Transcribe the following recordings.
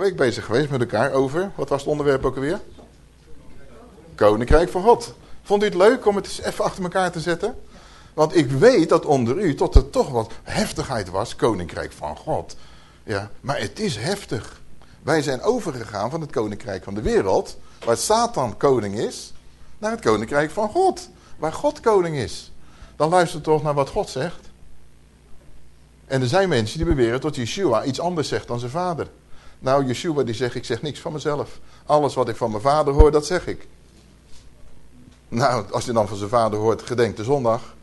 week bezig geweest met elkaar over, wat was het onderwerp ook alweer? Koninkrijk van God. Vond u het leuk om het eens even achter elkaar te zetten? Want ik weet dat onder u tot er toch wat heftigheid was, Koninkrijk van God. Ja, maar het is heftig. Wij zijn overgegaan van het Koninkrijk van de wereld, waar Satan koning is, naar het Koninkrijk van God, waar God koning is. Dan luister toch naar wat God zegt. En er zijn mensen die beweren dat Yeshua iets anders zegt dan zijn vader. Nou, Yeshua die zegt, ik zeg niks van mezelf. Alles wat ik van mijn vader hoor, dat zeg ik. Nou, als je dan van zijn vader hoort, gedenk de zondag.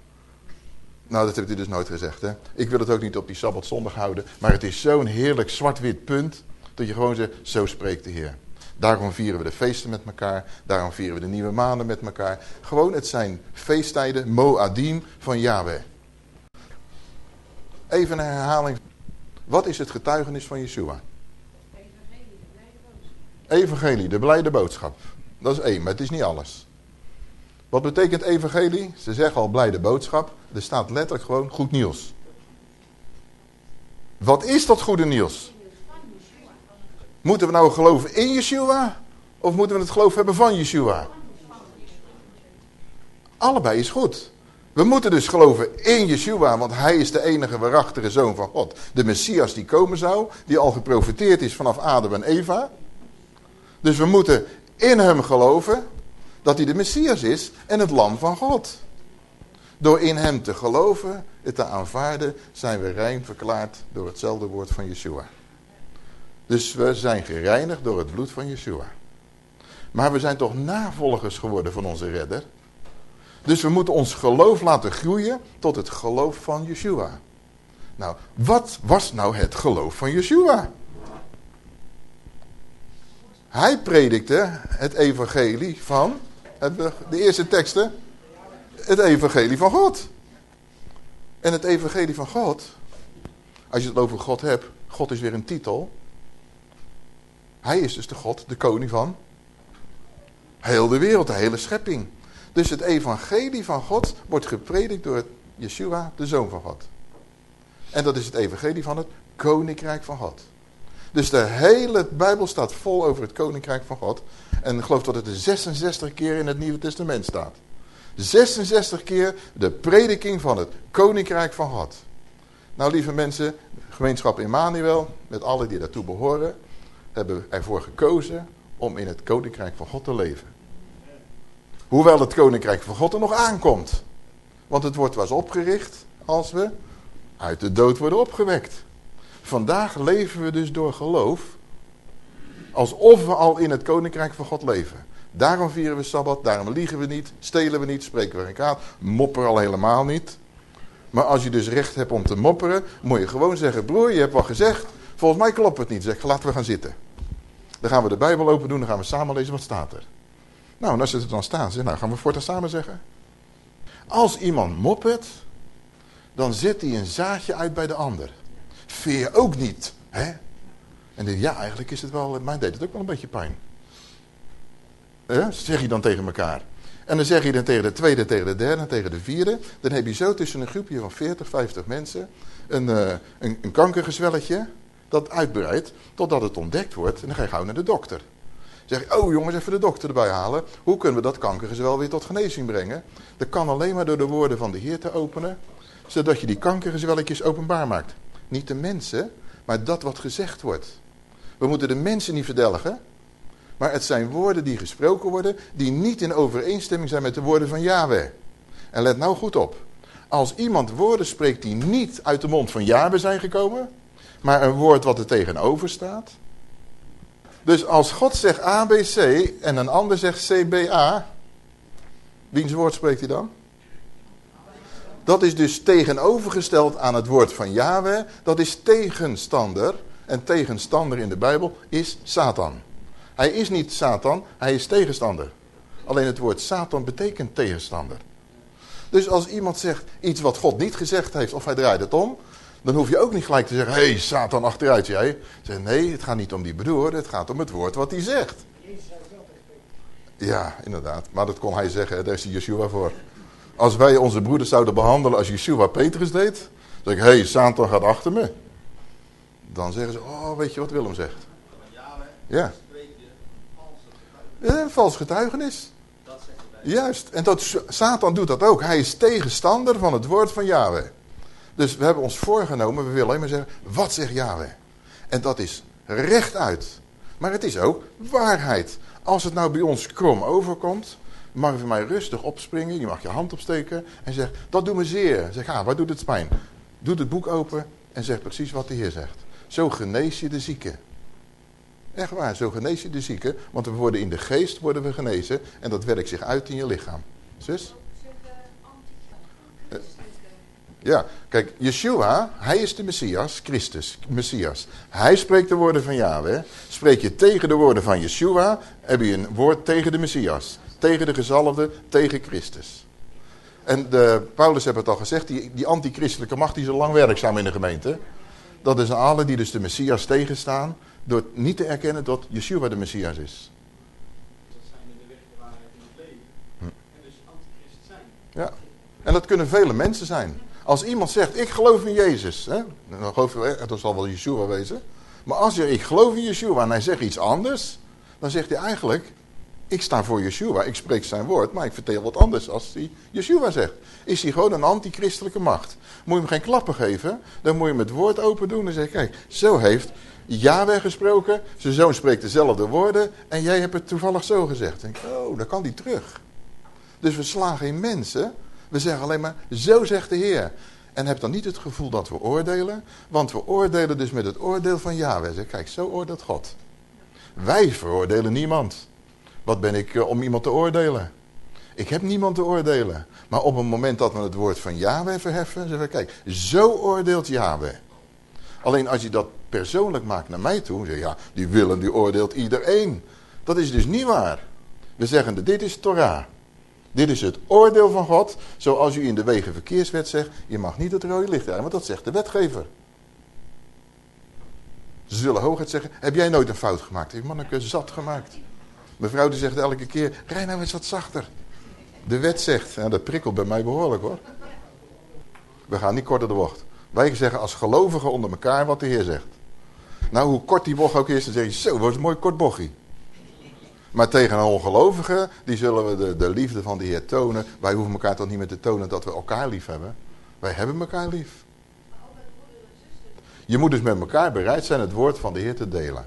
Nou, dat heeft hij dus nooit gezegd. Hè? Ik wil het ook niet op die Sabbat zondag houden. Maar het is zo'n heerlijk zwart-wit punt. Dat je gewoon zegt, zo spreekt de Heer. Daarom vieren we de feesten met elkaar. Daarom vieren we de nieuwe maanden met elkaar. Gewoon, het zijn feesttijden, moadim van Yahweh. Even een herhaling. Wat is het getuigenis van Yeshua? Evangelie, de blijde boodschap. Evangelie, de blijde boodschap. Dat is één, maar het is niet alles. Wat betekent evangelie? Ze zeggen al blijde boodschap. Er staat letterlijk gewoon goed nieuws. Wat is dat goede nieuws? Moeten we nou geloven in Yeshua? Of moeten we het geloof hebben van Yeshua? Allebei is goed. We moeten dus geloven in Yeshua, want hij is de enige waarachtige zoon van God. De Messias die komen zou, die al geprofiteerd is vanaf Adam en Eva. Dus we moeten in hem geloven dat hij de Messias is en het lam van God. Door in hem te geloven, het te aanvaarden, zijn we rein verklaard door hetzelfde woord van Yeshua. Dus we zijn gereinigd door het bloed van Yeshua. Maar we zijn toch navolgers geworden van onze redder. Dus we moeten ons geloof laten groeien tot het geloof van Yeshua. Nou, wat was nou het geloof van Yeshua? Hij predikte het evangelie van, de eerste teksten, het evangelie van God. En het evangelie van God, als je het over God hebt, God is weer een titel. Hij is dus de God, de koning van heel de wereld, de hele schepping. Dus het evangelie van God wordt gepredikt door Yeshua, de Zoon van God. En dat is het evangelie van het koninkrijk van God. Dus de hele Bijbel staat vol over het koninkrijk van God. En geloof dat het er 66 keer in het Nieuwe Testament staat. 66 keer de prediking van het koninkrijk van God. Nou lieve mensen, gemeenschap Emmanuel, met alle die daartoe behoren, hebben ervoor gekozen om in het koninkrijk van God te leven. Hoewel het koninkrijk van God er nog aankomt. Want het wordt was opgericht als we uit de dood worden opgewekt. Vandaag leven we dus door geloof. Alsof we al in het koninkrijk van God leven. Daarom vieren we Sabbat, daarom liegen we niet, stelen we niet, spreken we geen kwaad, mopperen al helemaal niet. Maar als je dus recht hebt om te mopperen, moet je gewoon zeggen, broer, je hebt wat gezegd, volgens mij klopt het niet. Zeg, laten we gaan zitten. Dan gaan we de Bijbel open doen, dan gaan we samen lezen wat staat er. Nou, en als het er dan staat, zeg, nou gaan we voortaan samen zeggen. Als iemand moppert, dan zet hij een zaadje uit bij de ander. Veer ook niet, hè? En dan, ja, eigenlijk is het wel, mij deed het ook wel een beetje pijn. Eh? Zeg je dan tegen elkaar. En dan zeg je dan tegen de tweede, tegen de derde, tegen de vierde. Dan heb je zo tussen een groepje van 40, 50 mensen een, uh, een, een kankergezwelletje dat uitbreidt totdat het ontdekt wordt. En dan ga je gauw naar de dokter. Zeg je, oh jongens, even de dokter erbij halen. Hoe kunnen we dat kankergezwel weer tot genezing brengen? Dat kan alleen maar door de woorden van de Heer te openen. Zodat je die kankergezwelletjes openbaar maakt. Niet de mensen, maar dat wat gezegd wordt. We moeten de mensen niet verdelgen. Maar het zijn woorden die gesproken worden. Die niet in overeenstemming zijn met de woorden van Yahweh. En let nou goed op. Als iemand woorden spreekt die niet uit de mond van Yahweh zijn gekomen. Maar een woord wat er tegenover staat dus als God zegt ABC en een ander zegt CBA, wiens woord spreekt hij dan? Dat is dus tegenovergesteld aan het woord van Yahweh. Dat is tegenstander. En tegenstander in de Bijbel is Satan. Hij is niet Satan, hij is tegenstander. Alleen het woord Satan betekent tegenstander. Dus als iemand zegt iets wat God niet gezegd heeft of hij draait het om... Dan hoef je ook niet gelijk te zeggen, hé, hey, Satan achteruit jij. Zeg, nee, het gaat niet om die broer, het gaat om het woord wat hij zegt. Ja, inderdaad. Maar dat kon hij zeggen, daar is hij Yeshua voor. Als wij onze broeders zouden behandelen als Yeshua Petrus deed, zeg ik, hé, hey, Satan gaat achter me. Dan zeggen ze, oh weet je wat Willem zegt? Ja. Een vals getuigenis. Juist. En dat, Satan doet dat ook. Hij is tegenstander van het woord van Yahweh. Dus we hebben ons voorgenomen, we willen alleen maar zeggen, wat zegt Yahweh? En dat is rechtuit. Maar het is ook waarheid. Als het nou bij ons krom overkomt, mag je van mij rustig opspringen. Je mag je hand opsteken en zeg, dat doet me zeer. Zeg, ah, wat doet het pijn? Doe het boek open en zeg precies wat de Heer zegt. Zo genees je de zieke. Echt waar, zo genees je de zieke. Want we worden in de geest worden we genezen. En dat werkt zich uit in je lichaam. Zus? Ja, kijk, Yeshua, hij is de Messias, Christus, Messias. Hij spreekt de woorden van Yahweh. Spreek je tegen de woorden van Yeshua, heb je een woord tegen de Messias. Tegen de gezalfde, tegen Christus. En de, Paulus heeft het al gezegd, die, die antichristelijke macht die is al lang werkzaam in de gemeente. Dat is alle die dus de Messias tegenstaan, door niet te erkennen dat Yeshua de Messias is. Dat zijn de weg, de waarheid in het leven. Hm. En dus antichrist zijn. Ja, en dat kunnen vele mensen zijn. Als iemand zegt, ik geloof in Jezus, hè, dan geloof je, dat zal wel Yeshua wezen. Maar als je, ik geloof in Yeshua en hij zegt iets anders, dan zegt hij eigenlijk, ik sta voor Yeshua, ik spreek zijn woord, maar ik vertel wat anders als hij Yeshua zegt. Is hij gewoon een antichristelijke macht. Moet je hem geen klappen geven, dan moet je hem het woord open doen en zeggen, kijk, zo heeft Yahweh gesproken, zijn zoon spreekt dezelfde woorden en jij hebt het toevallig zo gezegd. denk, oh, dan kan die terug. Dus we slagen in mensen we zeggen alleen maar, zo zegt de Heer. En heb dan niet het gevoel dat we oordelen. Want we oordelen dus met het oordeel van Yahweh. Kijk, zo oordeelt God. Wij veroordelen niemand. Wat ben ik eh, om iemand te oordelen? Ik heb niemand te oordelen. Maar op het moment dat we het woord van Yahweh verheffen, zeggen we, kijk, zo oordeelt Yahweh. Alleen als je dat persoonlijk maakt naar mij toe, zeg je, ja, die willen, die oordeelt iedereen. Dat is dus niet waar. We zeggen, dit is Torah. Dit is het oordeel van God, zoals u in de wegenverkeerswet zegt, je mag niet het rode licht rijden, want dat zegt de wetgever. Ze zullen hooguit zeggen, heb jij nooit een fout gemaakt? Ik manneke zat gemaakt. Mevrouw die zegt elke keer, rij nou wat zachter. De wet zegt, dat prikkelt bij mij behoorlijk hoor. We gaan niet korter de bocht. Wij zeggen als gelovigen onder elkaar wat de Heer zegt. Nou, hoe kort die bocht ook is, dan zeg je, zo, wat een mooi kort bochtje. Maar tegen een ongelovige, die zullen we de, de liefde van de Heer tonen. Wij hoeven elkaar toch niet meer te tonen dat we elkaar lief hebben. Wij hebben elkaar lief. Je moet dus met elkaar bereid zijn het woord van de Heer te delen.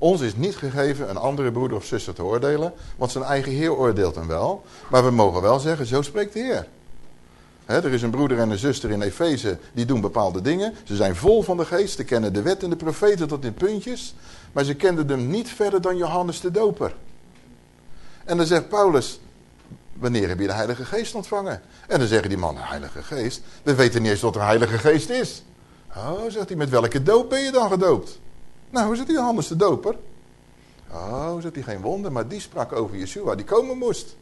Ons is niet gegeven een andere broeder of zuster te oordelen, want zijn eigen Heer oordeelt hem wel. Maar we mogen wel zeggen, zo spreekt de Heer. er is een broeder en een zuster in Efeze, die doen bepaalde dingen. Ze zijn vol van de geest, ze kennen de wet en de profeten tot in puntjes. Maar ze kenden hem niet verder dan Johannes de Doper. En dan zegt Paulus, wanneer heb je de Heilige Geest ontvangen? En dan zeggen die mannen, Heilige Geest? We weten niet eens wat een Heilige Geest is. Oh, zegt hij, met welke doop ben je dan gedoopt? Nou, hoe zit die Johannes de Doper? Oh, zegt hij, geen wonder, maar die sprak over Yeshua, die komen moest.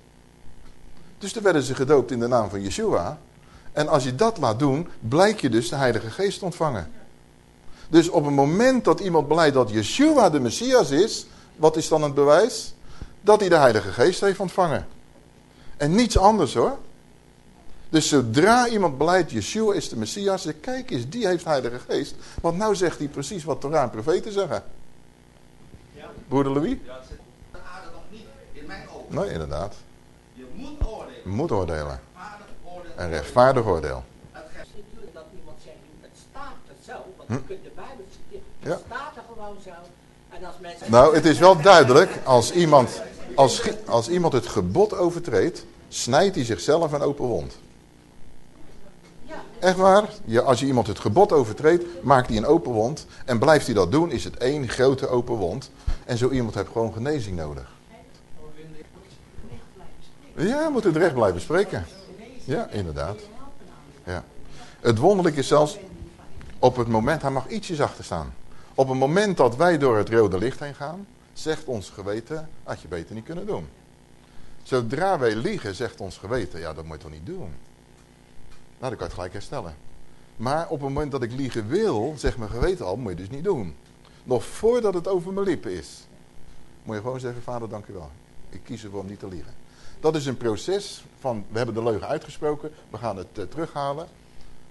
Dus toen werden ze gedoopt in de naam van Yeshua. En als je dat laat doen, blijkt je dus de Heilige Geest ontvangen. Dus op het moment dat iemand beleidt dat Yeshua de Messias is, wat is dan het bewijs? dat hij de Heilige Geest heeft ontvangen. En niets anders hoor. Dus zodra iemand beleidt, Yeshua is de Messias, zeg, kijk eens, die heeft Heilige Geest. Want nou zegt hij precies wat Torah en profeten zeggen. Ja. Broeder Louis? Ja, het zit aarde nog niet, in mijn ogen. Nee, inderdaad. Je moet oordelen. Je moet oordelen. Oordeel. Een rechtvaardig oordeel. Het is natuurlijk dat iemand zegt, het staat er zo, want hm? je kunt de Bijbel citeren. Het staat er gewoon zo. En als mensen... Nou, het is wel duidelijk, als iemand als, als iemand het gebod overtreedt, snijdt hij zichzelf een open wond. Echt waar? Ja, als je iemand het gebod overtreedt, maakt hij een open wond. En blijft hij dat doen, is het één grote open wond. En zo iemand heeft gewoon genezing nodig. Ja, moet het recht blijven spreken. Ja, inderdaad. Ja. Het wonderlijke is zelfs, op het moment, hij mag ietsjes achter staan. Op het moment dat wij door het rode licht heen gaan, zegt ons geweten, had je beter niet kunnen doen. Zodra wij liegen, zegt ons geweten, ja dat moet je toch niet doen. Nou, dan kan je het gelijk herstellen. Maar op het moment dat ik liegen wil, zegt mijn geweten al, moet je dus niet doen. Nog voordat het over mijn lippen is. Moet je gewoon zeggen, vader dank u wel. Ik kies ervoor om niet te liegen. Dat is een proces van, we hebben de leugen uitgesproken, we gaan het uh, terughalen.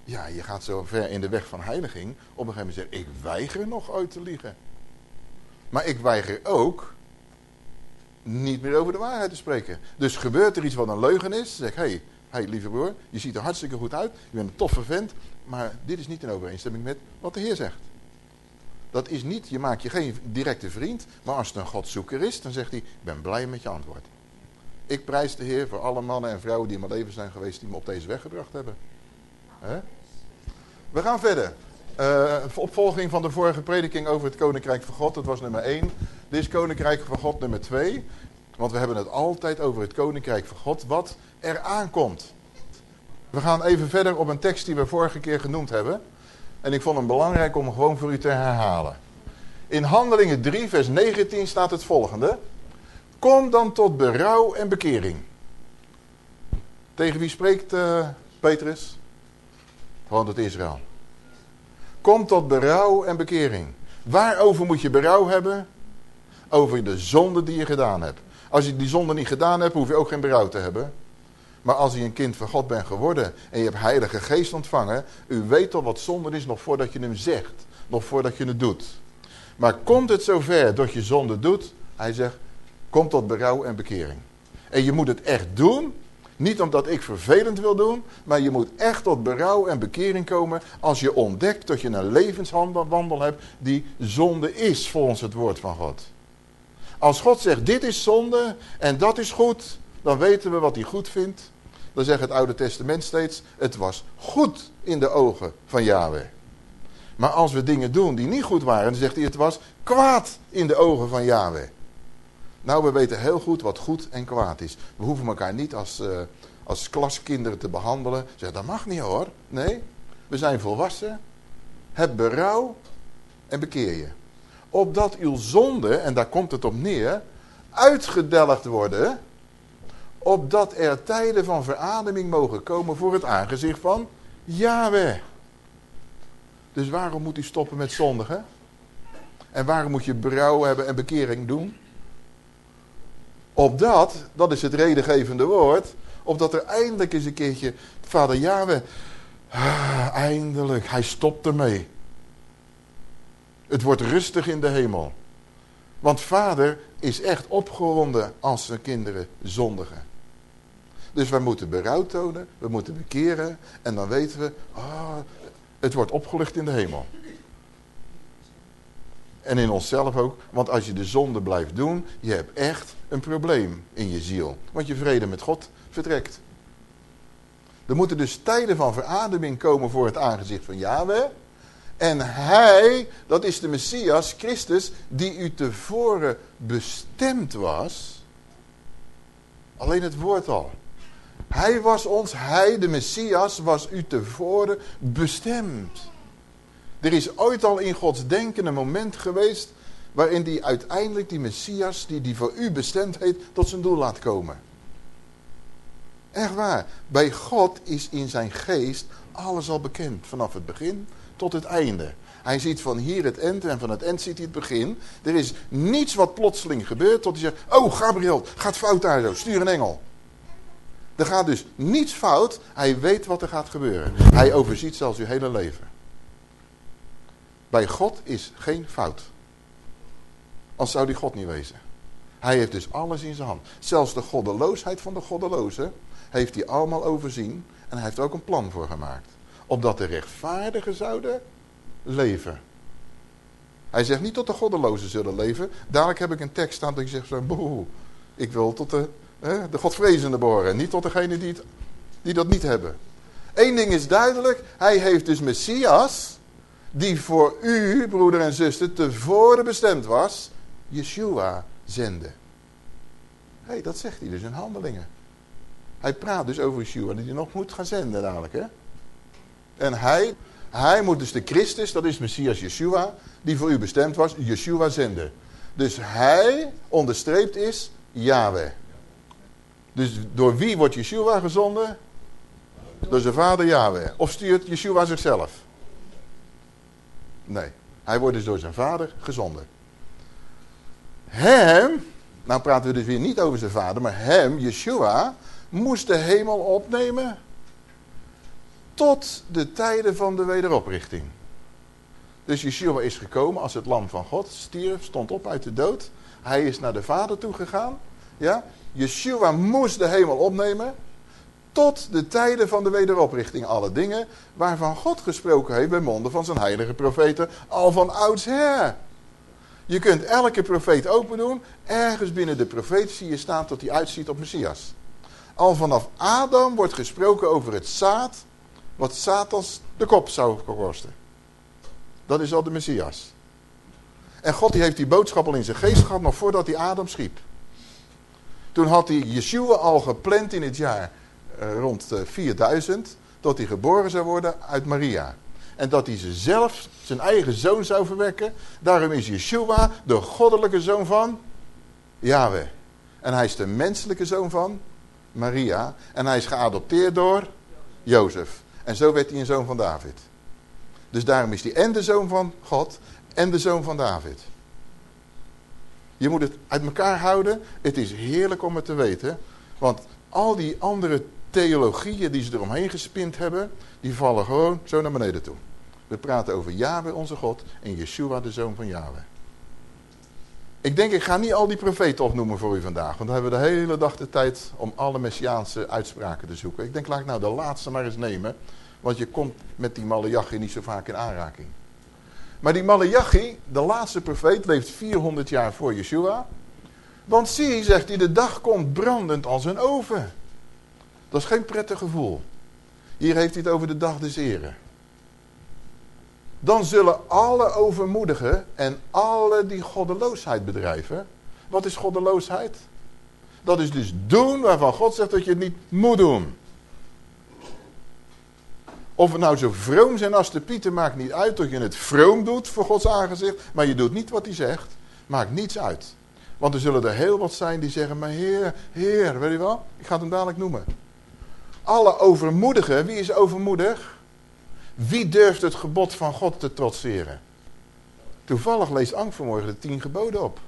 Ja, je gaat zo ver in de weg van heiliging. Op een gegeven moment zeggen, ik weiger nog uit te liegen. Maar ik weiger ook niet meer over de waarheid te spreken. Dus gebeurt er iets wat een leugen is, zeg hey, hey, lieve broer, je ziet er hartstikke goed uit, je bent een toffe vent, maar dit is niet in overeenstemming met wat de Heer zegt. Dat is niet, je maakt je geen directe vriend, maar als het een godzoeker is, dan zegt hij, ik ben blij met je antwoord. Ik prijs de Heer voor alle mannen en vrouwen die in mijn leven zijn geweest, die me op deze weg gebracht hebben. We gaan verder. Uh, opvolging van de vorige prediking over het Koninkrijk van God, dat was nummer 1. Dit is Koninkrijk van God nummer 2. Want we hebben het altijd over het Koninkrijk van God, wat er aankomt. We gaan even verder op een tekst die we vorige keer genoemd hebben. En ik vond het belangrijk om gewoon voor u te herhalen. In Handelingen 3 vers 19 staat het volgende. Kom dan tot berouw en bekering. Tegen wie spreekt uh, Petrus? Gewoon tot Israël. Kom tot berouw en bekering. Waarover moet je berouw hebben? Over de zonde die je gedaan hebt. Als je die zonde niet gedaan hebt, hoef je ook geen berouw te hebben. Maar als je een kind van God bent geworden en je hebt heilige geest ontvangen, u weet al wat zonde is nog voordat je hem zegt. Nog voordat je het doet. Maar komt het zover dat je zonde doet? Hij zegt, kom tot berouw en bekering. En je moet het echt doen niet omdat ik vervelend wil doen, maar je moet echt tot berouw en bekering komen als je ontdekt dat je een levenswandel hebt die zonde is volgens het woord van God. Als God zegt dit is zonde en dat is goed, dan weten we wat hij goed vindt. Dan zegt het Oude Testament steeds, het was goed in de ogen van Yahweh. Maar als we dingen doen die niet goed waren, dan zegt hij het was kwaad in de ogen van Yahweh. Nou, we weten heel goed wat goed en kwaad is. We hoeven elkaar niet als, uh, als klaskinderen te behandelen. Zeg, dat mag niet hoor. Nee, we zijn volwassen. Heb berouw en bekeer je. Opdat uw zonde, en daar komt het op neer, uitgedelgd worden. Opdat er tijden van verademing mogen komen voor het aangezicht van Yahweh. Dus waarom moet u stoppen met zondigen? En waarom moet je berouw hebben en bekering doen? Opdat, dat is het redengevende woord, opdat er eindelijk eens een keertje, vader Yahweh, ah, eindelijk, hij stopt ermee. Het wordt rustig in de hemel. Want vader is echt opgewonden als zijn kinderen zondigen. Dus wij moeten berouw tonen, we moeten bekeren en dan weten we, ah, het wordt opgelucht in de hemel. En in onszelf ook. Want als je de zonde blijft doen, je hebt echt een probleem in je ziel. Want je vrede met God vertrekt. Er moeten dus tijden van verademing komen voor het aangezicht van Yahweh. En hij, dat is de Messias, Christus, die u tevoren bestemd was. Alleen het woord al. Hij was ons, hij, de Messias, was u tevoren bestemd. Er is ooit al in Gods denken een moment geweest... waarin die uiteindelijk die Messias, die die voor u bestemd heeft... tot zijn doel laat komen. Echt waar. Bij God is in zijn geest alles al bekend. Vanaf het begin tot het einde. Hij ziet van hier het eind en van het eind ziet hij het begin. Er is niets wat plotseling gebeurt tot hij zegt... Oh, Gabriel, gaat fout daar zo. Stuur een engel. Er gaat dus niets fout. Hij weet wat er gaat gebeuren. Hij overziet zelfs uw hele leven. Bij God is geen fout. Als zou die God niet wezen. Hij heeft dus alles in zijn hand. Zelfs de goddeloosheid van de goddeloze heeft hij allemaal overzien. En hij heeft er ook een plan voor gemaakt. Opdat de rechtvaardigen zouden leven. Hij zegt niet tot de goddelozen zullen leven. Dadelijk heb ik een tekst staan dat ik zeg zo, boe, ik wil tot de, hè, de godvrezende. Niet tot degene die, die dat niet hebben. Eén ding is duidelijk. Hij heeft dus Messias die voor u, broeder en zuster, tevoren bestemd was, Yeshua zenden. Hé, dat zegt hij dus in handelingen. Hij praat dus over Yeshua, die hij nog moet gaan zenden dadelijk. Hè? En hij, hij moet dus de Christus, dat is Messias Yeshua, die voor u bestemd was, Yeshua zenden. Dus hij, onderstreept is, Yahweh. Dus door wie wordt Yeshua gezonden? Door zijn vader Yahweh. Of stuurt Yeshua zichzelf? Nee, hij wordt dus door zijn vader gezonden. Hem, nou praten we dus weer niet over zijn vader, maar hem, Yeshua, moest de hemel opnemen. Tot de tijden van de wederoprichting. Dus Yeshua is gekomen als het lam van God, stierf, stond op uit de dood. Hij is naar de Vader toe gegaan. Ja? Yeshua moest de hemel opnemen tot de tijden van de wederoprichting. Alle dingen waarvan God gesproken heeft bij monden van zijn heilige profeten al van oudsher. Je kunt elke profeet open doen. Ergens binnen de profeet zie je staan tot hij uitziet op Messias. Al vanaf Adam wordt gesproken over het zaad. Wat Satans de kop zou kosten. Dat is al de Messias. En God die heeft die boodschap al in zijn geest gehad nog voordat hij Adam schiep. Toen had hij Yeshua al gepland in het jaar eh, rond 4000. Eh, tot hij geboren zou worden uit Maria. En dat hij zelf zijn eigen zoon zou verwekken. Daarom is Yeshua de goddelijke zoon van Yahweh. En hij is de menselijke zoon van Maria. En hij is geadopteerd door Jozef. En zo werd hij een zoon van David. Dus daarom is hij en de zoon van God en de zoon van David. Je moet het uit elkaar houden. Het is heerlijk om het te weten. Want al die andere theologieën die ze eromheen gespind hebben, die vallen gewoon zo naar beneden toe. We praten over Yahweh onze God en Yeshua de zoon van Yahweh. Ik denk, ik ga niet al die profeten opnoemen voor u vandaag. Want dan hebben we de hele dag de tijd om alle Messiaanse uitspraken te zoeken. Ik denk, laat ik nou de laatste maar eens nemen. Want je komt met die Malachi niet zo vaak in aanraking. Maar die Malachi, de laatste profeet, leeft 400 jaar voor Yeshua. Want zie, zegt hij, de dag komt brandend als een oven. Dat is geen prettig gevoel. Hier heeft hij het over de dag des Heren. Dan zullen alle overmoedigen en alle die goddeloosheid bedrijven. Wat is goddeloosheid? Dat is dus doen waarvan God zegt dat je het niet moet doen. Of het nou zo vroom zijn als de Pieter, maakt niet uit dat je het vroom doet voor Gods aangezicht. Maar je doet niet wat hij zegt. Maakt niets uit. Want er zullen er heel wat zijn die zeggen, maar heer, heer, weet je wel? Ik ga het hem dadelijk noemen. Alle overmoedigen, wie is overmoedig? Wie durft het gebod van God te trotseren? Toevallig leest Ank vanmorgen de tien geboden op.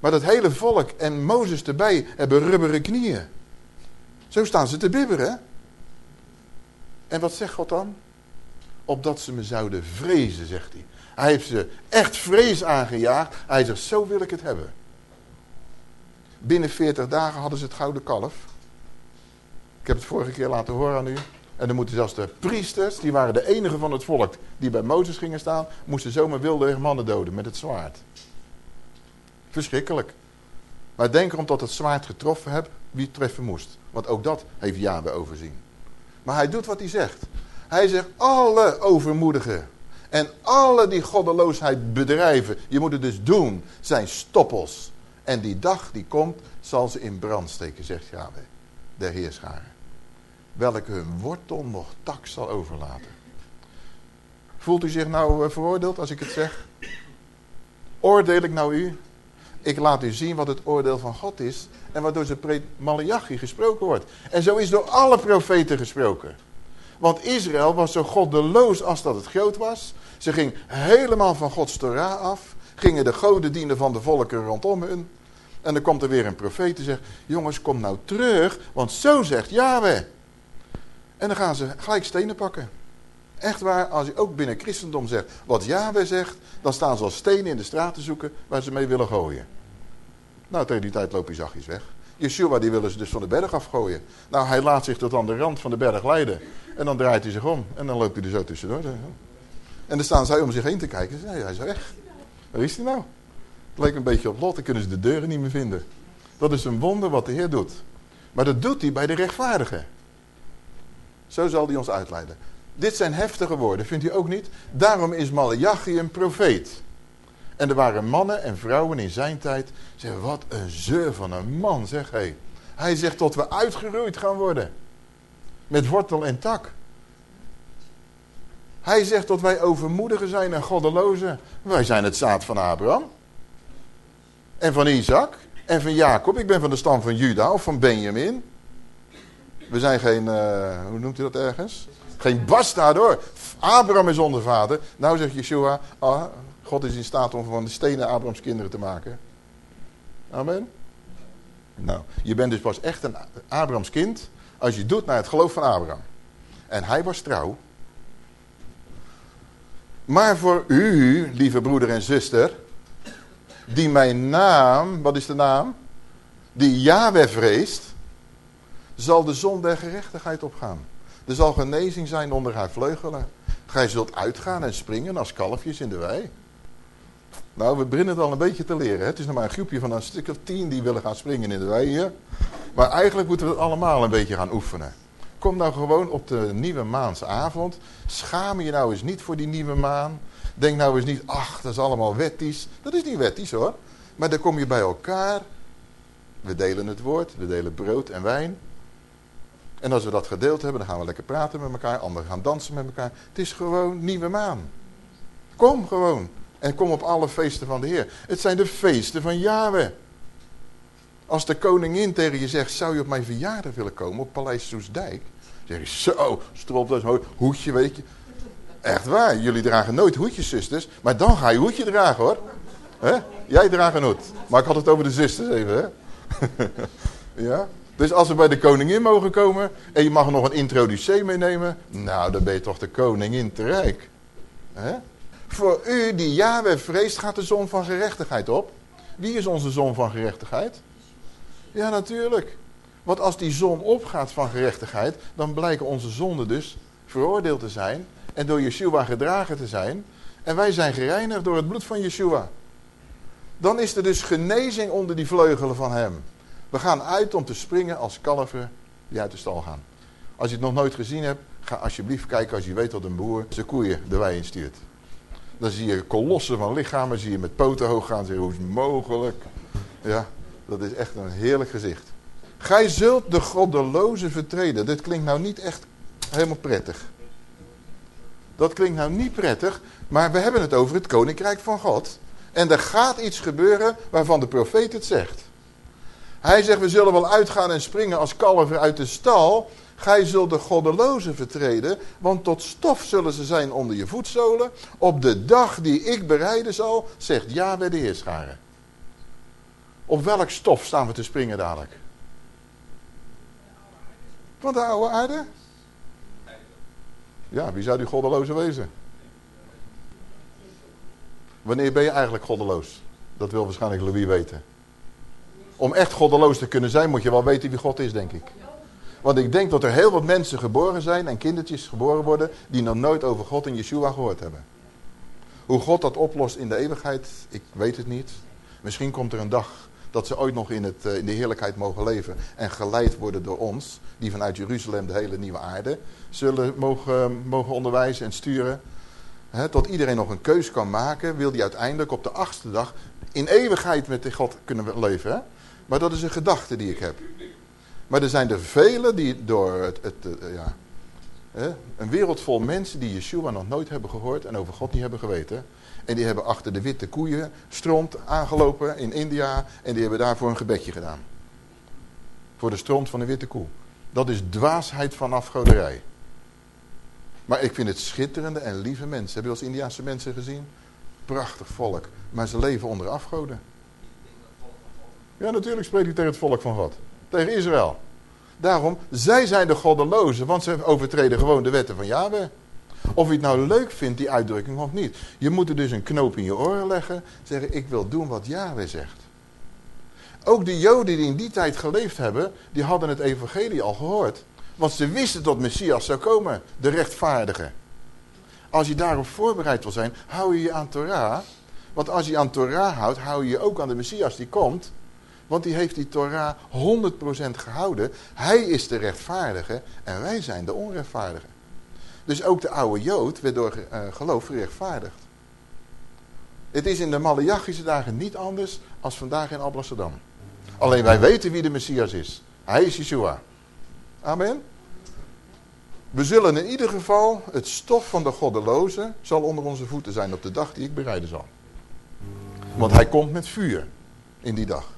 Maar dat hele volk en Mozes erbij hebben rubberen knieën. Zo staan ze te bibberen. En wat zegt God dan? Opdat ze me zouden vrezen, zegt hij. Hij heeft ze echt vrees aangejaagd. Hij zegt, zo wil ik het hebben. Binnen 40 dagen hadden ze het gouden kalf. Ik heb het vorige keer laten horen aan u. En dan moeten zelfs de priesters, die waren de enige van het volk die bij Mozes gingen staan, moesten zomaar wilde mannen doden met het zwaard. Verschrikkelijk. Maar denk erom dat het zwaard getroffen heb, wie het treffen moest. Want ook dat heeft Yahweh overzien. Maar hij doet wat hij zegt. Hij zegt, alle overmoedigen en alle die goddeloosheid bedrijven, je moet het dus doen, zijn stoppels. En die dag die komt, zal ze in brand steken, zegt Yahweh, de heerscharen. Welke hun wortel nog tak zal overlaten. Voelt u zich nou eh, veroordeeld als ik het zeg? Oordeel ik nou u? Ik laat u zien wat het oordeel van God is. En waardoor ze Malachi gesproken wordt. En zo is door alle profeten gesproken. Want Israël was zo goddeloos als dat het groot was. Ze ging helemaal van Gods Torah af. Gingen de goden dienen van de volken rondom hun. En dan komt er weer een profeet en zegt... Jongens, kom nou terug, want zo zegt Yahweh. En dan gaan ze gelijk stenen pakken. Echt waar, als je ook binnen christendom zegt wat Yahweh zegt... dan staan ze als stenen in de straat te zoeken waar ze mee willen gooien. Nou, tegen die tijd loop je zachtjes weg. Yeshua die willen ze dus van de berg afgooien. Nou, hij laat zich tot aan de rand van de berg leiden. En dan draait hij zich om. En dan loopt hij er zo tussendoor. En dan staan zij om zich heen te kijken. Nee, hij is weg. Waar is hij nou? Het leek een beetje op lot. Dan kunnen ze de deuren niet meer vinden. Dat is een wonder wat de Heer doet. Maar dat doet hij bij de rechtvaardigen. Zo zal hij ons uitleiden. Dit zijn heftige woorden, vindt u ook niet? Daarom is Malachi een profeet. En er waren mannen en vrouwen in zijn tijd. Zeggen, wat een zeur van een man, zeg hij. Hij zegt tot we uitgeroeid gaan worden. Met wortel en tak. Hij zegt dat wij overmoedigen zijn en goddelozen. Wij zijn het zaad van Abraham. En van Isaac. En van Jacob. Ik ben van de stam van Juda of van Benjamin. We zijn geen, uh, hoe noemt u dat ergens? Geen bastaard hoor. Abraham is onze vader. Nou zegt Yeshua, ah, God is in staat om van de stenen Abrahams kinderen te maken. Amen. Nou, je bent dus pas echt een Abrahams kind als je doet naar het geloof van Abraham. En hij was trouw. Maar voor u, lieve broeder en zuster, die mijn naam, wat is de naam? Die Yahweh vreest, zal de zon der gerechtigheid opgaan. Er zal genezing zijn onder haar vleugelen. Gij zult uitgaan en springen als kalfjes in de wei. Nou, we beginnen het al een beetje te leren. Hè? Het is nog maar een groepje van een stuk of tien die willen gaan springen in de wei hier. Maar eigenlijk moeten we het allemaal een beetje gaan oefenen. Kom nou gewoon op de nieuwe maansavond. Schaam je nou eens niet voor die nieuwe maan. Denk nou eens niet, ach, dat is allemaal wettisch. Dat is niet wettisch hoor. Maar dan kom je bij elkaar. We delen het woord, we delen brood en wijn. En als we dat gedeeld hebben, dan gaan we lekker praten met elkaar. Anderen gaan dansen met elkaar. Het is gewoon nieuwe maan. Kom gewoon. En kom op alle feesten van de Heer. Het zijn de feesten van Yahweh. Als de koningin tegen je zegt, zou je op mijn verjaardag willen komen op Paleis Soesdijk? zeg je, zo, strop dat hoedje, weet je. Echt waar, jullie dragen nooit hoedjes, zusters. Maar dan ga je hoedje dragen, hoor. Jij draagt een hoed. Maar ik had het over de zusters even, hè. ja? Dus als we bij de koningin mogen komen en je mag nog een introducee meenemen, nou, dan ben je toch de koningin te rijk. Voor u die Yahweh vreest, gaat de zon van gerechtigheid op. Wie is onze zon van gerechtigheid? Ja, natuurlijk. Want als die zon opgaat van gerechtigheid, dan blijken onze zonden dus veroordeeld te zijn en door Yeshua gedragen te zijn. En wij zijn gereinigd door het bloed van Yeshua. Dan is er dus genezing onder die vleugelen van hem. We gaan uit om te springen als kalveren die uit de stal gaan. Als je het nog nooit gezien hebt, ga alsjeblieft kijken als je weet dat een boer zijn koeien de wei instuurt. Dan zie je kolossen van lichamen, zie je met poten hoog gaan. Zeg, hoe is mogelijk? Ja, dat is echt een heerlijk gezicht. Gij zult de goddeloze vertreden. Dit klinkt nou niet echt helemaal prettig. Dat klinkt nou niet prettig, maar we hebben het over het koninkrijk van God. En er gaat iets gebeuren waarvan de profeet het zegt. Hij zegt, we zullen wel uitgaan en springen als kalver uit de stal. Gij zult de goddeloze vertreden, want tot stof zullen ze zijn onder je voetzolen. Op de dag die ik bereiden zal, zegt ja bij de Heerscharen. Op welk stof staan we te springen dadelijk? Van de oude aarde? Ja, wie zou die goddeloze wezen? Wanneer ben je eigenlijk goddeloos? Dat wil waarschijnlijk Louis weten. Om echt goddeloos te kunnen zijn moet je wel weten wie God is, denk ik. Want ik denk dat er heel wat mensen geboren zijn en kindertjes geboren worden... die nog nooit over God en Yeshua gehoord hebben. Hoe God dat oplost in de eeuwigheid, ik weet het niet. Misschien komt er een dag dat ze ooit nog in, het, eh, in de heerlijkheid mogen leven en geleid worden door ons, die vanuit Jeruzalem de hele nieuwe aarde zullen mogen, mogen onderwijzen en sturen. Tot iedereen nog een keus kan maken, wil die uiteindelijk op de achtste dag in eeuwigheid met God kunnen leven. He? Maar dat is een gedachte die ik heb. Maar er zijn er velen die door het, het, eh, een wereld vol mensen die Yeshua nog nooit hebben gehoord en over God niet hebben geweten. En die hebben achter de witte koeien stront aangelopen in India. En die hebben daarvoor een gebedje gedaan. Voor de stront van de witte koe. Dat is dwaasheid van afgoderij. Maar ik vind het schitterende en lieve mensen. Heb je als Indiaanse mensen gezien? Prachtig volk. Maar ze leven onder afgoden. Ja, natuurlijk spreekt hij tegen het volk van God. Tegen Israël. Daarom, zij zijn de goddelozen, want ze overtreden gewoon de wetten van Yahweh. Of je het nou leuk vindt, die uitdrukking, of niet. Je moet er dus een knoop in je oren leggen. Zeggen, ik wil doen wat Yahweh zegt. Ook de joden die in die tijd geleefd hebben, die hadden het evangelie al gehoord. Want ze wisten dat Messias zou komen, de rechtvaardige. Als je daarop voorbereid wil zijn, hou je je aan Torah. Want als je aan Torah houdt, hou je je ook aan de Messias die komt. Want die heeft die Torah 100% gehouden. Hij is de rechtvaardige en wij zijn de onrechtvaardigen. Dus ook de oude Jood werd door uh, geloof gerechtvaardigd. Het is in de Malachiische dagen niet anders als vandaag in Amsterdam. Alleen wij weten wie de Messias is. Hij is Yeshua. Amen. We zullen in ieder geval, het stof van de goddeloze zal onder onze voeten zijn op de dag die ik bereiden zal. Want hij komt met vuur in die dag.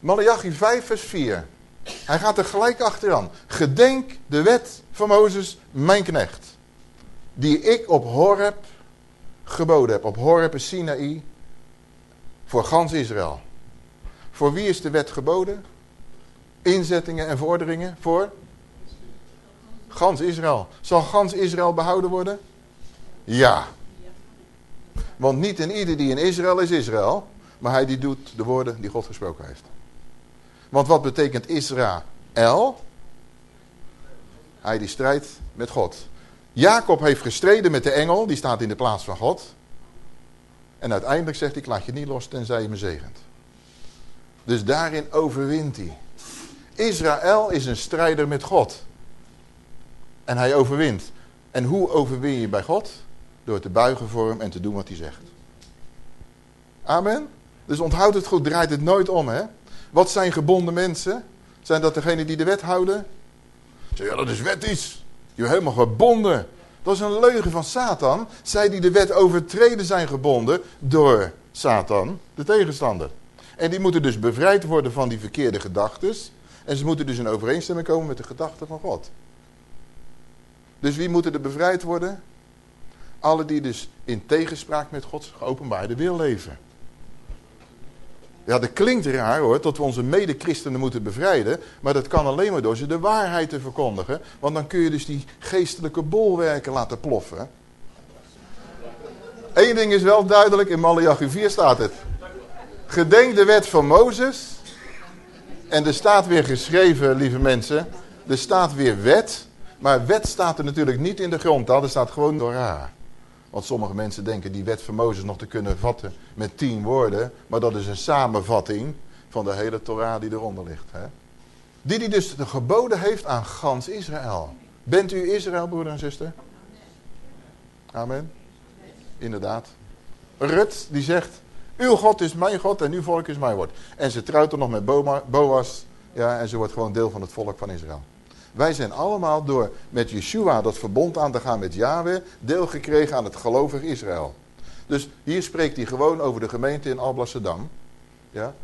Malachi 5 vers 4. Hij gaat er gelijk achteraan. Gedenk de wet van Mozes, mijn knecht. Die ik op Horeb geboden heb. Op Horeb en Sinaï. Voor gans Israël. Voor wie is de wet geboden? Inzettingen en verordeningen voor? Gans Israël. Zal gans Israël behouden worden? Ja. Want niet in ieder die in Israël is Israël. Maar hij die doet de woorden die God gesproken heeft. Want wat betekent Israël? Hij die strijdt met God. Jacob heeft gestreden met de engel, die staat in de plaats van God. En uiteindelijk zegt hij, ik laat je niet los tenzij je me zegent. Dus daarin overwint hij. Israël is een strijder met God. En hij overwint. En hoe overwin je bij God? Door te buigen voor hem en te doen wat hij zegt. Amen. Dus onthoud het goed, draait het nooit om. Hè? Wat zijn gebonden mensen? Zijn dat degenen die de wet houden? Zeg, ja, dat is wettisch. Je bent helemaal gebonden. Dat is een leugen van Satan. Zij die de wet overtreden zijn gebonden door Satan, de tegenstander. En die moeten dus bevrijd worden van die verkeerde gedachten. En ze moeten dus in overeenstemming komen met de gedachten van God. Dus wie moeten er bevrijd worden? Alle die dus in tegenspraak met Gods geopenbaarde wil leven. Ja, dat klinkt raar hoor, dat we onze medechristenen moeten bevrijden. Maar dat kan alleen maar door ze de waarheid te verkondigen. Want dan kun je dus die geestelijke bolwerken laten ploffen. Eén ding is wel duidelijk, in Malachi 4 staat het. Gedenk de wet van Mozes. En er staat weer geschreven, lieve mensen. Er staat weer wet. Maar wet staat er natuurlijk niet in de grondtaal. Er staat gewoon Torah. Want sommige mensen denken die wet van Mozes nog te kunnen vatten met tien woorden. Maar dat is een samenvatting van de hele Torah die eronder ligt. Hè? Die die dus de geboden heeft aan gans Israël. Bent u Israël, broeder en zuster? Amen. Inderdaad. Rut die zegt, uw God is mijn God en uw volk is mijn woord. En ze trouwt er nog met Boas. Ja, en ze wordt gewoon deel van het volk van Israël. Wij zijn allemaal door met Yeshua dat verbond aan te gaan met Yahweh, deel gekregen aan het gelovig Israël. Dus hier spreekt hij gewoon over de gemeente in Alblasserdam. Ja?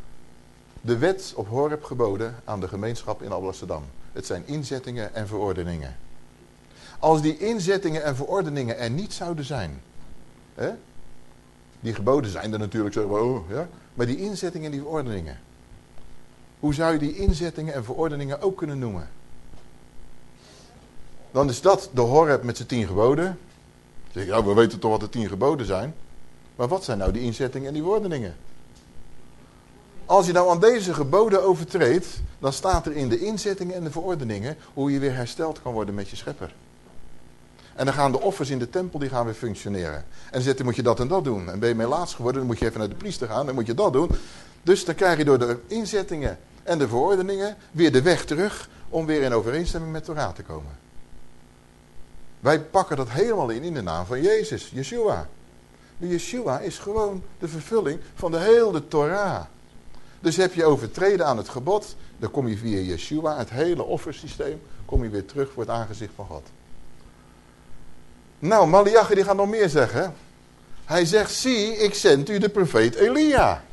De wet op Horeb geboden aan de gemeenschap in Alblasserdam. Het zijn inzettingen en verordeningen. Als die inzettingen en verordeningen er niet zouden zijn. Hè? Die geboden zijn er natuurlijk, zeggen we, oh, ja? maar die inzettingen en die verordeningen. Hoe zou je die inzettingen en verordeningen ook kunnen noemen? Dan is dat de Horeb met zijn tien geboden. Zeg, ja, we weten toch wat de tien geboden zijn. Maar wat zijn nou die inzettingen en die woordeningen? Als je nou aan deze geboden overtreedt, dan staat er in de inzettingen en de verordeningen hoe je weer hersteld kan worden met je schepper. En dan gaan de offers in de tempel, die gaan weer functioneren. En dan moet je dat en dat doen. En ben je mee laatst geworden, dan moet je even naar de priester gaan, dan moet je dat doen. Dus dan krijg je door de inzettingen en de verordeningen weer de weg terug om weer in overeenstemming met Torah te komen. Wij pakken dat helemaal in in de naam van Jezus, Yeshua. Maar Yeshua is gewoon de vervulling van de hele Torah. Dus heb je overtreden aan het gebod, dan kom je via Yeshua, het hele offersysteem, kom je weer terug voor het aangezicht van God. Nou, Malachi die gaat nog meer zeggen. Hij zegt, zie, ik zend u de profeet Elia.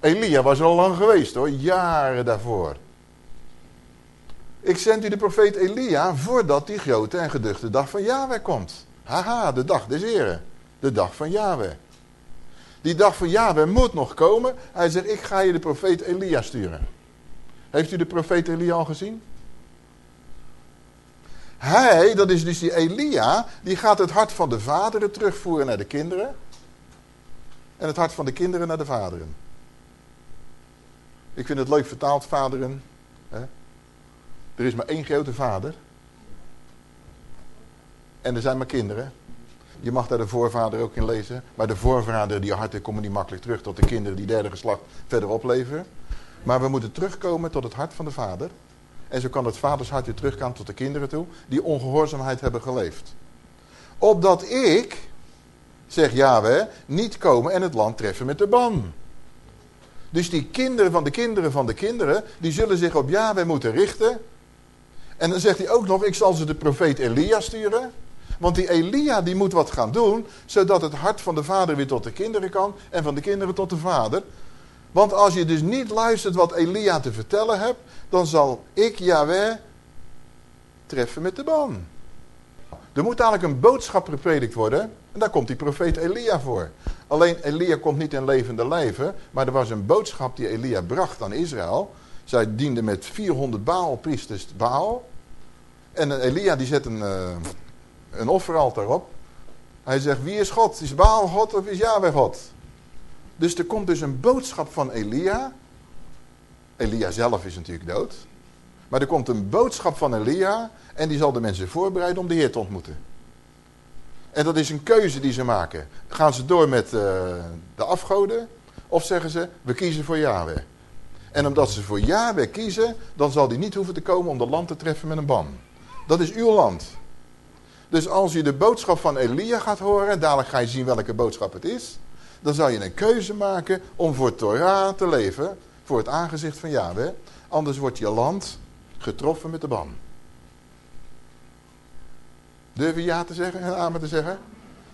Elia was al lang geweest hoor, jaren daarvoor. Ik zend u de profeet Elia voordat die grote en geduchte dag van Yahweh komt. Haha, de dag des Heren. De dag van Yahweh. Die dag van Yahweh moet nog komen. Hij zegt, ik ga je de profeet Elia sturen. Heeft u de profeet Elia al gezien? Hij, dat is dus die Elia, die gaat het hart van de vaderen terugvoeren naar de kinderen. En het hart van de kinderen naar de vaderen. Ik vind het leuk vertaald, vaderen. Er is maar één grote vader. En er zijn maar kinderen. Je mag daar de voorvader ook in lezen. Maar de voorvader, die harten komen niet makkelijk terug tot de kinderen die derde geslacht verderop leven. Maar we moeten terugkomen tot het hart van de vader. En zo kan het vaders hart weer teruggaan tot de kinderen toe. Die ongehoorzaamheid hebben geleefd. Opdat ik, zegt Yahweh, niet komen en het land treffen met de ban. Dus die kinderen van de kinderen van de kinderen, die zullen zich op Yahweh moeten richten. En dan zegt hij ook nog, ik zal ze de profeet Elia sturen. Want die Elia die moet wat gaan doen, zodat het hart van de vader weer tot de kinderen kan en van de kinderen tot de vader. Want als je dus niet luistert wat Elia te vertellen hebt, dan zal ik, Yahweh, treffen met de ban. Er moet eigenlijk een boodschap gepredikt worden. En daar komt die profeet Elia voor. Alleen Elia komt niet in levende lijven. Maar er was een boodschap die Elia bracht aan Israël. Zij dienden met 400 Baalpriesters Baal. En Elia die zet een, uh, een offeraltaar op. Hij zegt, wie is God? Is Baal God of is Yahweh God? Dus er komt dus een boodschap van Elia. Elia zelf is natuurlijk dood. Maar er komt een boodschap van Elia en die zal de mensen voorbereiden om de Heer te ontmoeten. En dat is een keuze die ze maken. Gaan ze door met uh, de afgoden of zeggen ze, we kiezen voor Yahweh. En omdat ze voor Yahweh kiezen, dan zal die niet hoeven te komen om de land te treffen met een ban. Dat is uw land. Dus als je de boodschap van Elia gaat horen, dadelijk ga je zien welke boodschap het is. Dan zal je een keuze maken om voor Torah te leven, voor het aangezicht van Yahweh. Anders wordt je land getroffen met de ban. Durf je ja te zeggen en amen te zeggen?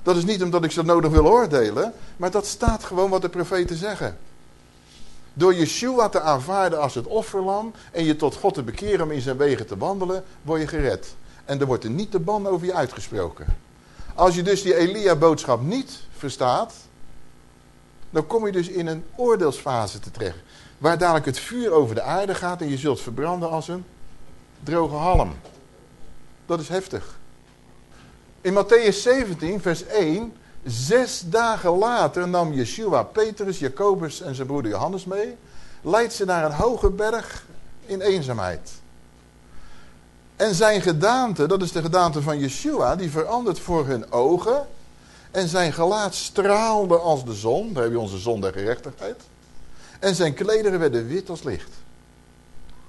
Dat is niet omdat ik zo nodig wil oordelen, maar dat staat gewoon wat de profeten zeggen. Door Yeshua te aanvaarden als het offerlam en je tot God te bekeren om in zijn wegen te wandelen, word je gered. En er wordt er niet de ban over je uitgesproken. Als je dus die Elia-boodschap niet verstaat, dan kom je dus in een oordeelsfase terecht. Waar dadelijk het vuur over de aarde gaat en je zult verbranden als een droge halm. Dat is heftig. In Matthäus 17, vers 1, zes dagen later nam Yeshua Petrus, Jacobus en zijn broeder Johannes mee. Leidt ze naar een hoge berg in eenzaamheid. En zijn gedaante, dat is de gedaante van Yeshua, die verandert voor hun ogen. En zijn gelaat straalde als de zon, daar heb je onze zon der gerechtigheid. En zijn klederen werden wit als licht.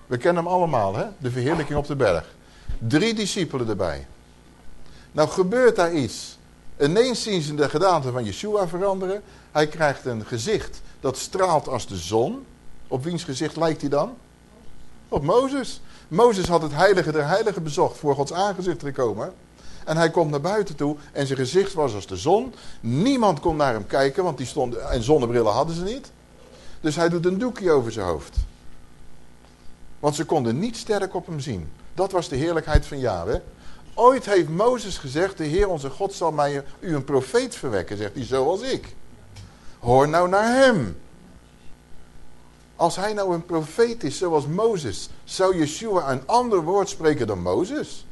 We kennen hem allemaal, hè? de verheerlijking op de berg. Drie discipelen erbij. Nou gebeurt daar iets. Ineens zien ze de gedaante van Yeshua veranderen. Hij krijgt een gezicht dat straalt als de zon. Op wiens gezicht lijkt hij dan? Op Mozes. Mozes had het heilige der heiligen bezocht voor Gods aangezicht te komen. En hij komt naar buiten toe en zijn gezicht was als de zon. Niemand kon naar hem kijken, want die stonden, en zonnebrillen hadden ze niet. Dus hij doet een doekje over zijn hoofd. Want ze konden niet sterk op hem zien. Dat was de heerlijkheid van Yahweh. Ooit heeft Mozes gezegd, de Heer onze God zal mij u een profeet verwekken, zegt hij, zoals ik. Hoor nou naar hem. Als hij nou een profeet is zoals Mozes, zou Yeshua een ander woord spreken dan Mozes?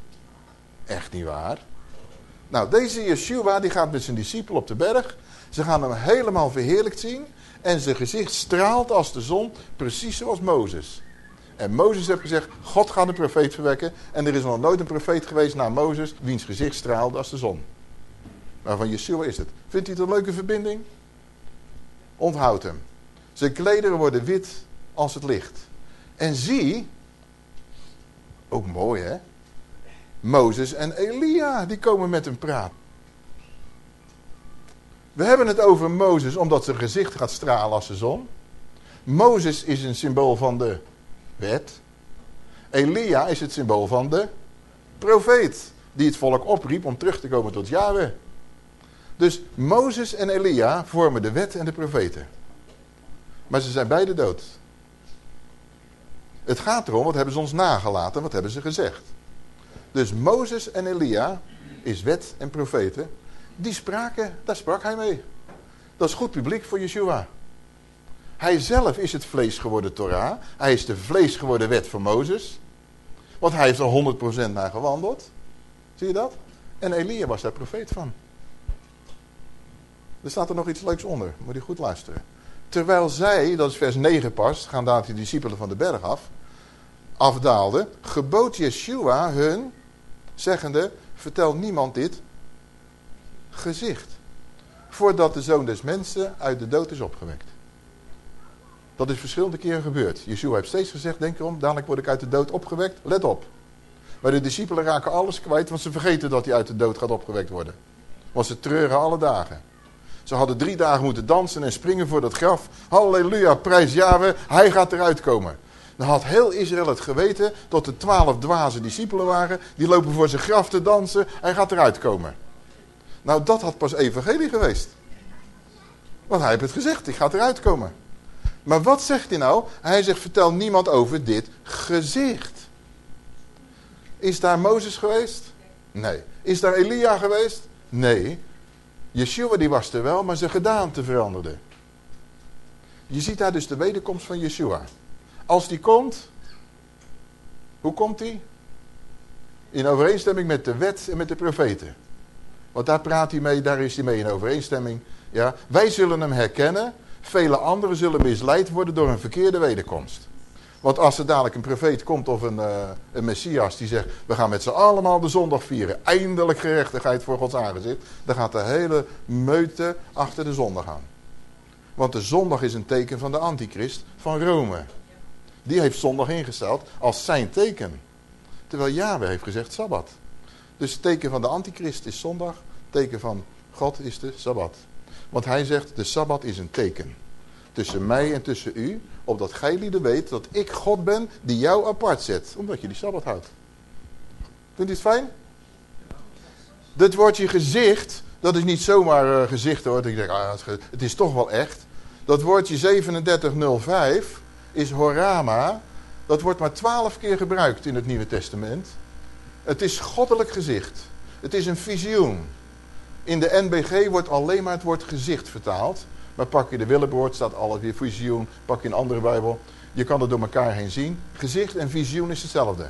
Echt niet waar. Nou, deze Yeshua die gaat met zijn discipel op de berg. Ze gaan hem helemaal verheerlijkt zien. En zijn gezicht straalt als de zon, precies zoals Mozes. En Mozes heeft gezegd, God gaat een profeet verwekken. En er is nog nooit een profeet geweest na Mozes, wiens gezicht straalde als de zon. Maar van Yeshua is het. Vindt u het een leuke verbinding? Onthoud hem. Zijn klederen worden wit als het licht. En zie, ook mooi hè, Mozes en Elia, die komen met hem praten. We hebben het over Mozes omdat zijn gezicht gaat stralen als de zon. Mozes is een symbool van de wet. Elia is het symbool van de profeet. Die het volk opriep om terug te komen tot Yahweh. Dus Mozes en Elia vormen de wet en de profeten. Maar ze zijn beide dood. Het gaat erom, wat hebben ze ons nagelaten, wat hebben ze gezegd. Dus Mozes en Elia is wet en profeten. Die spraken, daar sprak hij mee. Dat is goed publiek voor Yeshua. Hij zelf is het vlees geworden Torah. Hij is de vlees geworden wet van Mozes. Want hij heeft er 100% naar gewandeld. Zie je dat? En Elia was daar profeet van. Er staat er nog iets leuks onder. Moet je goed luisteren. Terwijl zij, dat is vers 9 pas, gaan daar de discipelen van de berg af, afdaalden, gebood Yeshua hun, zeggende, vertel niemand dit gezicht. Voordat de zoon des mensen uit de dood is opgewekt. Dat is verschillende keren gebeurd. Yeshua heeft steeds gezegd, denk erom, dadelijk word ik uit de dood opgewekt. Let op. Maar de discipelen raken alles kwijt, want ze vergeten dat hij uit de dood gaat opgewekt worden. Want ze treuren alle dagen. Ze hadden drie dagen moeten dansen en springen voor dat graf. Halleluja, prijs Yahweh, hij gaat eruit komen. Dan had heel Israël het geweten dat er twaalf dwaze discipelen waren. Die lopen voor zijn graf te dansen, hij gaat eruit komen. Nou, dat had pas evangelie geweest. Want hij heeft het gezegd, ik ga eruit komen. Maar wat zegt hij nou? Hij zegt, vertel niemand over dit gezicht. Is daar Mozes geweest? Nee. Is daar Elia geweest? Nee. Yeshua die was er wel, maar zijn gedaante veranderde. Je ziet daar dus de wederkomst van Yeshua. Als die komt, hoe komt hij? In overeenstemming met de wet en met de profeten. Want daar praat hij mee, daar is hij mee in overeenstemming. Ja, wij zullen hem herkennen. Vele anderen zullen misleid worden door een verkeerde wederkomst. Want als er dadelijk een profeet komt of een, uh, een messias die zegt... we gaan met z'n allemaal de zondag vieren. Eindelijk gerechtigheid voor Gods aangezicht. Dan gaat de hele meute achter de zondag aan. Want de zondag is een teken van de antichrist van Rome. Die heeft zondag ingesteld als zijn teken. Terwijl Yahweh heeft gezegd Sabbat. Dus het teken van de antichrist is zondag. Het teken van God is de Sabbat. Want hij zegt de Sabbat is een teken. Tussen mij en tussen u. Opdat gij lieden weet dat ik God ben die jou apart zet. Omdat je die Sabbat houdt. Vindt u het fijn? Dit woordje gezicht. Dat is niet zomaar uh, gezicht hoor. Ik ah, het is toch wel echt. Dat woordje 3705 is horama. Dat wordt maar twaalf keer gebruikt in het Nieuwe Testament. Het is goddelijk gezicht. Het is een visioen. In de NBG wordt alleen maar het woord gezicht vertaald. Maar pak je de Willebroord, staat alles weer visioen. Pak je een andere Bijbel. Je kan het door elkaar heen zien. Gezicht en visioen is hetzelfde.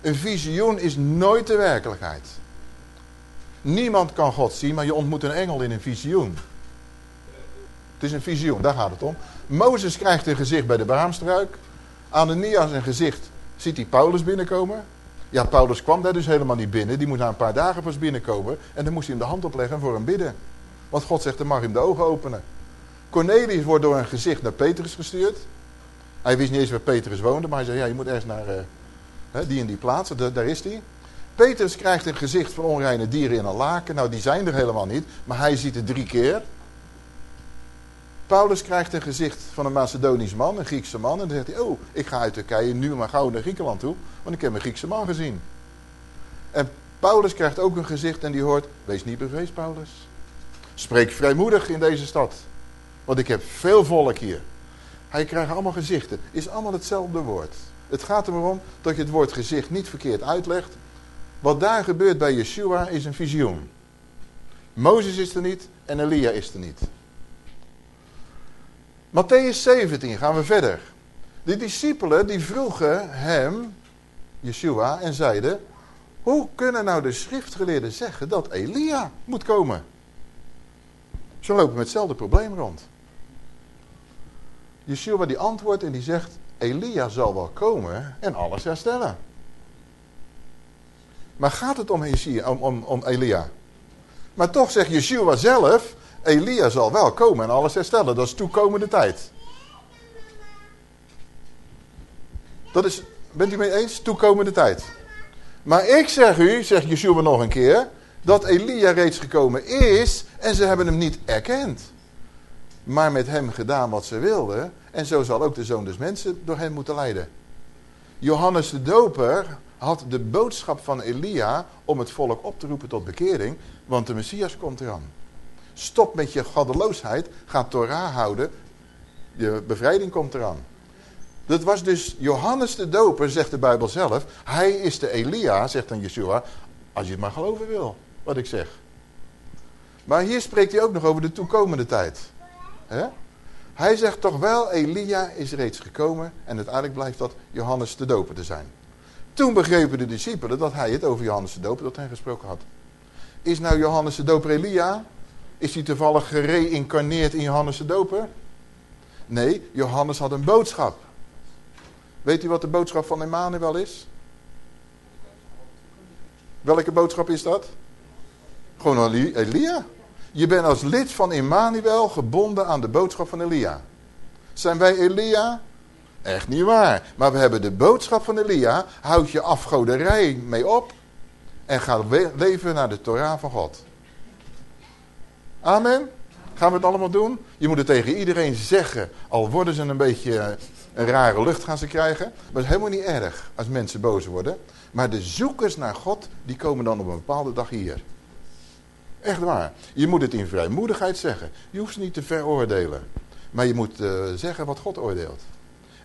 Een visioen is nooit de werkelijkheid. Niemand kan God zien, maar je ontmoet een engel in een visioen. Het is een visioen, daar gaat het om. Mozes krijgt een gezicht bij de braamstruik. Ananias een gezicht ziet hij Paulus binnenkomen. Ja, Paulus kwam daar dus helemaal niet binnen. Die moet na een paar dagen pas binnenkomen. En dan moest hij hem de hand opleggen voor hem bidden. Want God zegt, dan mag hem de ogen openen. Cornelius wordt door een gezicht naar Petrus gestuurd. Hij wist niet eens waar Petrus woonde. Maar hij zei, ja, je moet ergens naar uh, die en die plaats. Daar is hij. Petrus krijgt een gezicht van onreine dieren in een laken. Nou, die zijn er helemaal niet. Maar hij ziet het drie keer. Paulus krijgt een gezicht van een Macedonisch man, een Griekse man. En dan zegt hij, oh, ik ga uit Turkije nu maar gauw naar Griekenland toe. Want ik heb een Griekse man gezien. En Paulus krijgt ook een gezicht en die hoort, wees niet bevreesd Paulus. Spreek vrijmoedig in deze stad. Want ik heb veel volk hier. Hij krijgt allemaal gezichten. Is allemaal hetzelfde woord. Het gaat er maar om dat je het woord gezicht niet verkeerd uitlegt. Wat daar gebeurt bij Yeshua is een visioen. Mozes is er niet en Elia is er niet. Matthäus 17, gaan we verder. De discipelen die vroegen hem, Yeshua, en zeiden... Hoe kunnen nou de schriftgeleerden zeggen dat Elia moet komen? Ze lopen met hetzelfde probleem rond. Yeshua die antwoordt en die zegt... Elia zal wel komen en alles herstellen. Maar gaat het om, om, om, om Elia? Maar toch zegt Yeshua zelf... Elia zal wel komen en alles herstellen. Dat is toekomende tijd. Dat is, bent u mee eens? Toekomende tijd. Maar ik zeg u, zegt Yeshua nog een keer, dat Elia reeds gekomen is en ze hebben hem niet erkend. Maar met hem gedaan wat ze wilden en zo zal ook de zoon des mensen door hen moeten leiden. Johannes de Doper had de boodschap van Elia om het volk op te roepen tot bekering, want de Messias komt eraan. Stop met je goddeloosheid. Ga Torah houden. Je bevrijding komt eraan. Dat was dus Johannes de Doper, zegt de Bijbel zelf. Hij is de Elia, zegt dan Yeshua. Als je het maar geloven wil, wat ik zeg. Maar hier spreekt hij ook nog over de toekomende tijd. Hij zegt toch wel, Elia is reeds gekomen. En uiteindelijk blijft dat Johannes de Doper te zijn. Toen begrepen de discipelen dat hij het over Johannes de Doper tot hen gesproken had. Is nou Johannes de Doper Elia? Is hij toevallig gereïncarneerd in Johannes de Doper? Nee, Johannes had een boodschap. Weet u wat de boodschap van Emmanuel is? Welke boodschap is dat? Gewoon Elia. Je bent als lid van Emmanuel gebonden aan de boodschap van Elia. Zijn wij Elia? Echt niet waar. Maar we hebben de boodschap van Elia. Houd je afgoderij mee op. En ga leven naar de Torah van God. Amen. Gaan we het allemaal doen? Je moet het tegen iedereen zeggen. Al worden ze een beetje eh, een rare lucht gaan ze krijgen. Maar het is helemaal niet erg als mensen boos worden. Maar de zoekers naar God, die komen dan op een bepaalde dag hier. Echt waar. Je moet het in vrijmoedigheid zeggen. Je hoeft ze niet te veroordelen. Maar je moet uh, zeggen wat God oordeelt.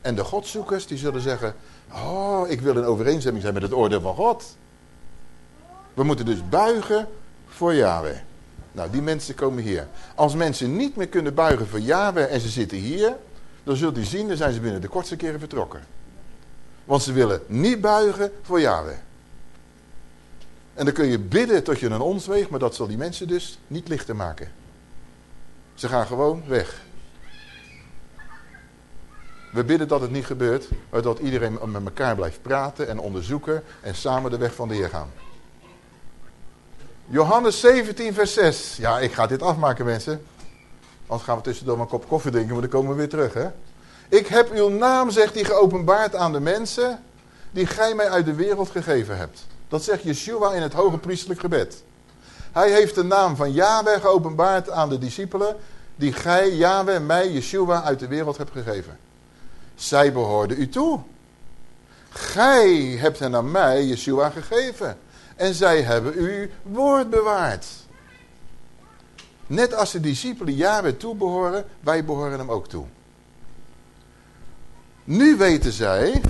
En de godzoekers die zullen zeggen... Oh, ik wil in overeenstemming zijn met het oordeel van God. We moeten dus buigen voor Yahweh. Nou, die mensen komen hier. Als mensen niet meer kunnen buigen voor Yahweh en ze zitten hier... dan zult u zien, dan zijn ze binnen de kortste keren vertrokken. Want ze willen niet buigen voor Yahweh. En dan kun je bidden tot je een ons weegt, maar dat zal die mensen dus niet lichter maken. Ze gaan gewoon weg. We bidden dat het niet gebeurt, maar dat iedereen met elkaar blijft praten en onderzoeken en samen de weg van de Heer gaan. Johannes 17 vers 6. Ja, ik ga dit afmaken mensen. Anders gaan we tussendoor maar een kop koffie drinken, maar dan komen we weer terug. Hè? Ik heb uw naam, zegt hij, geopenbaard aan de mensen die gij mij uit de wereld gegeven hebt. Dat zegt Yeshua in het hoge priestelijk gebed. Hij heeft de naam van Yahweh geopenbaard aan de discipelen die gij, Yahweh, mij, Yeshua uit de wereld hebt gegeven. Zij behoorden u toe. Gij hebt hen aan mij, Yeshua, gegeven. En zij hebben uw woord bewaard. Net als de discipelen Yahweh toebehoren, wij behoren hem ook toe. Nu weten zij,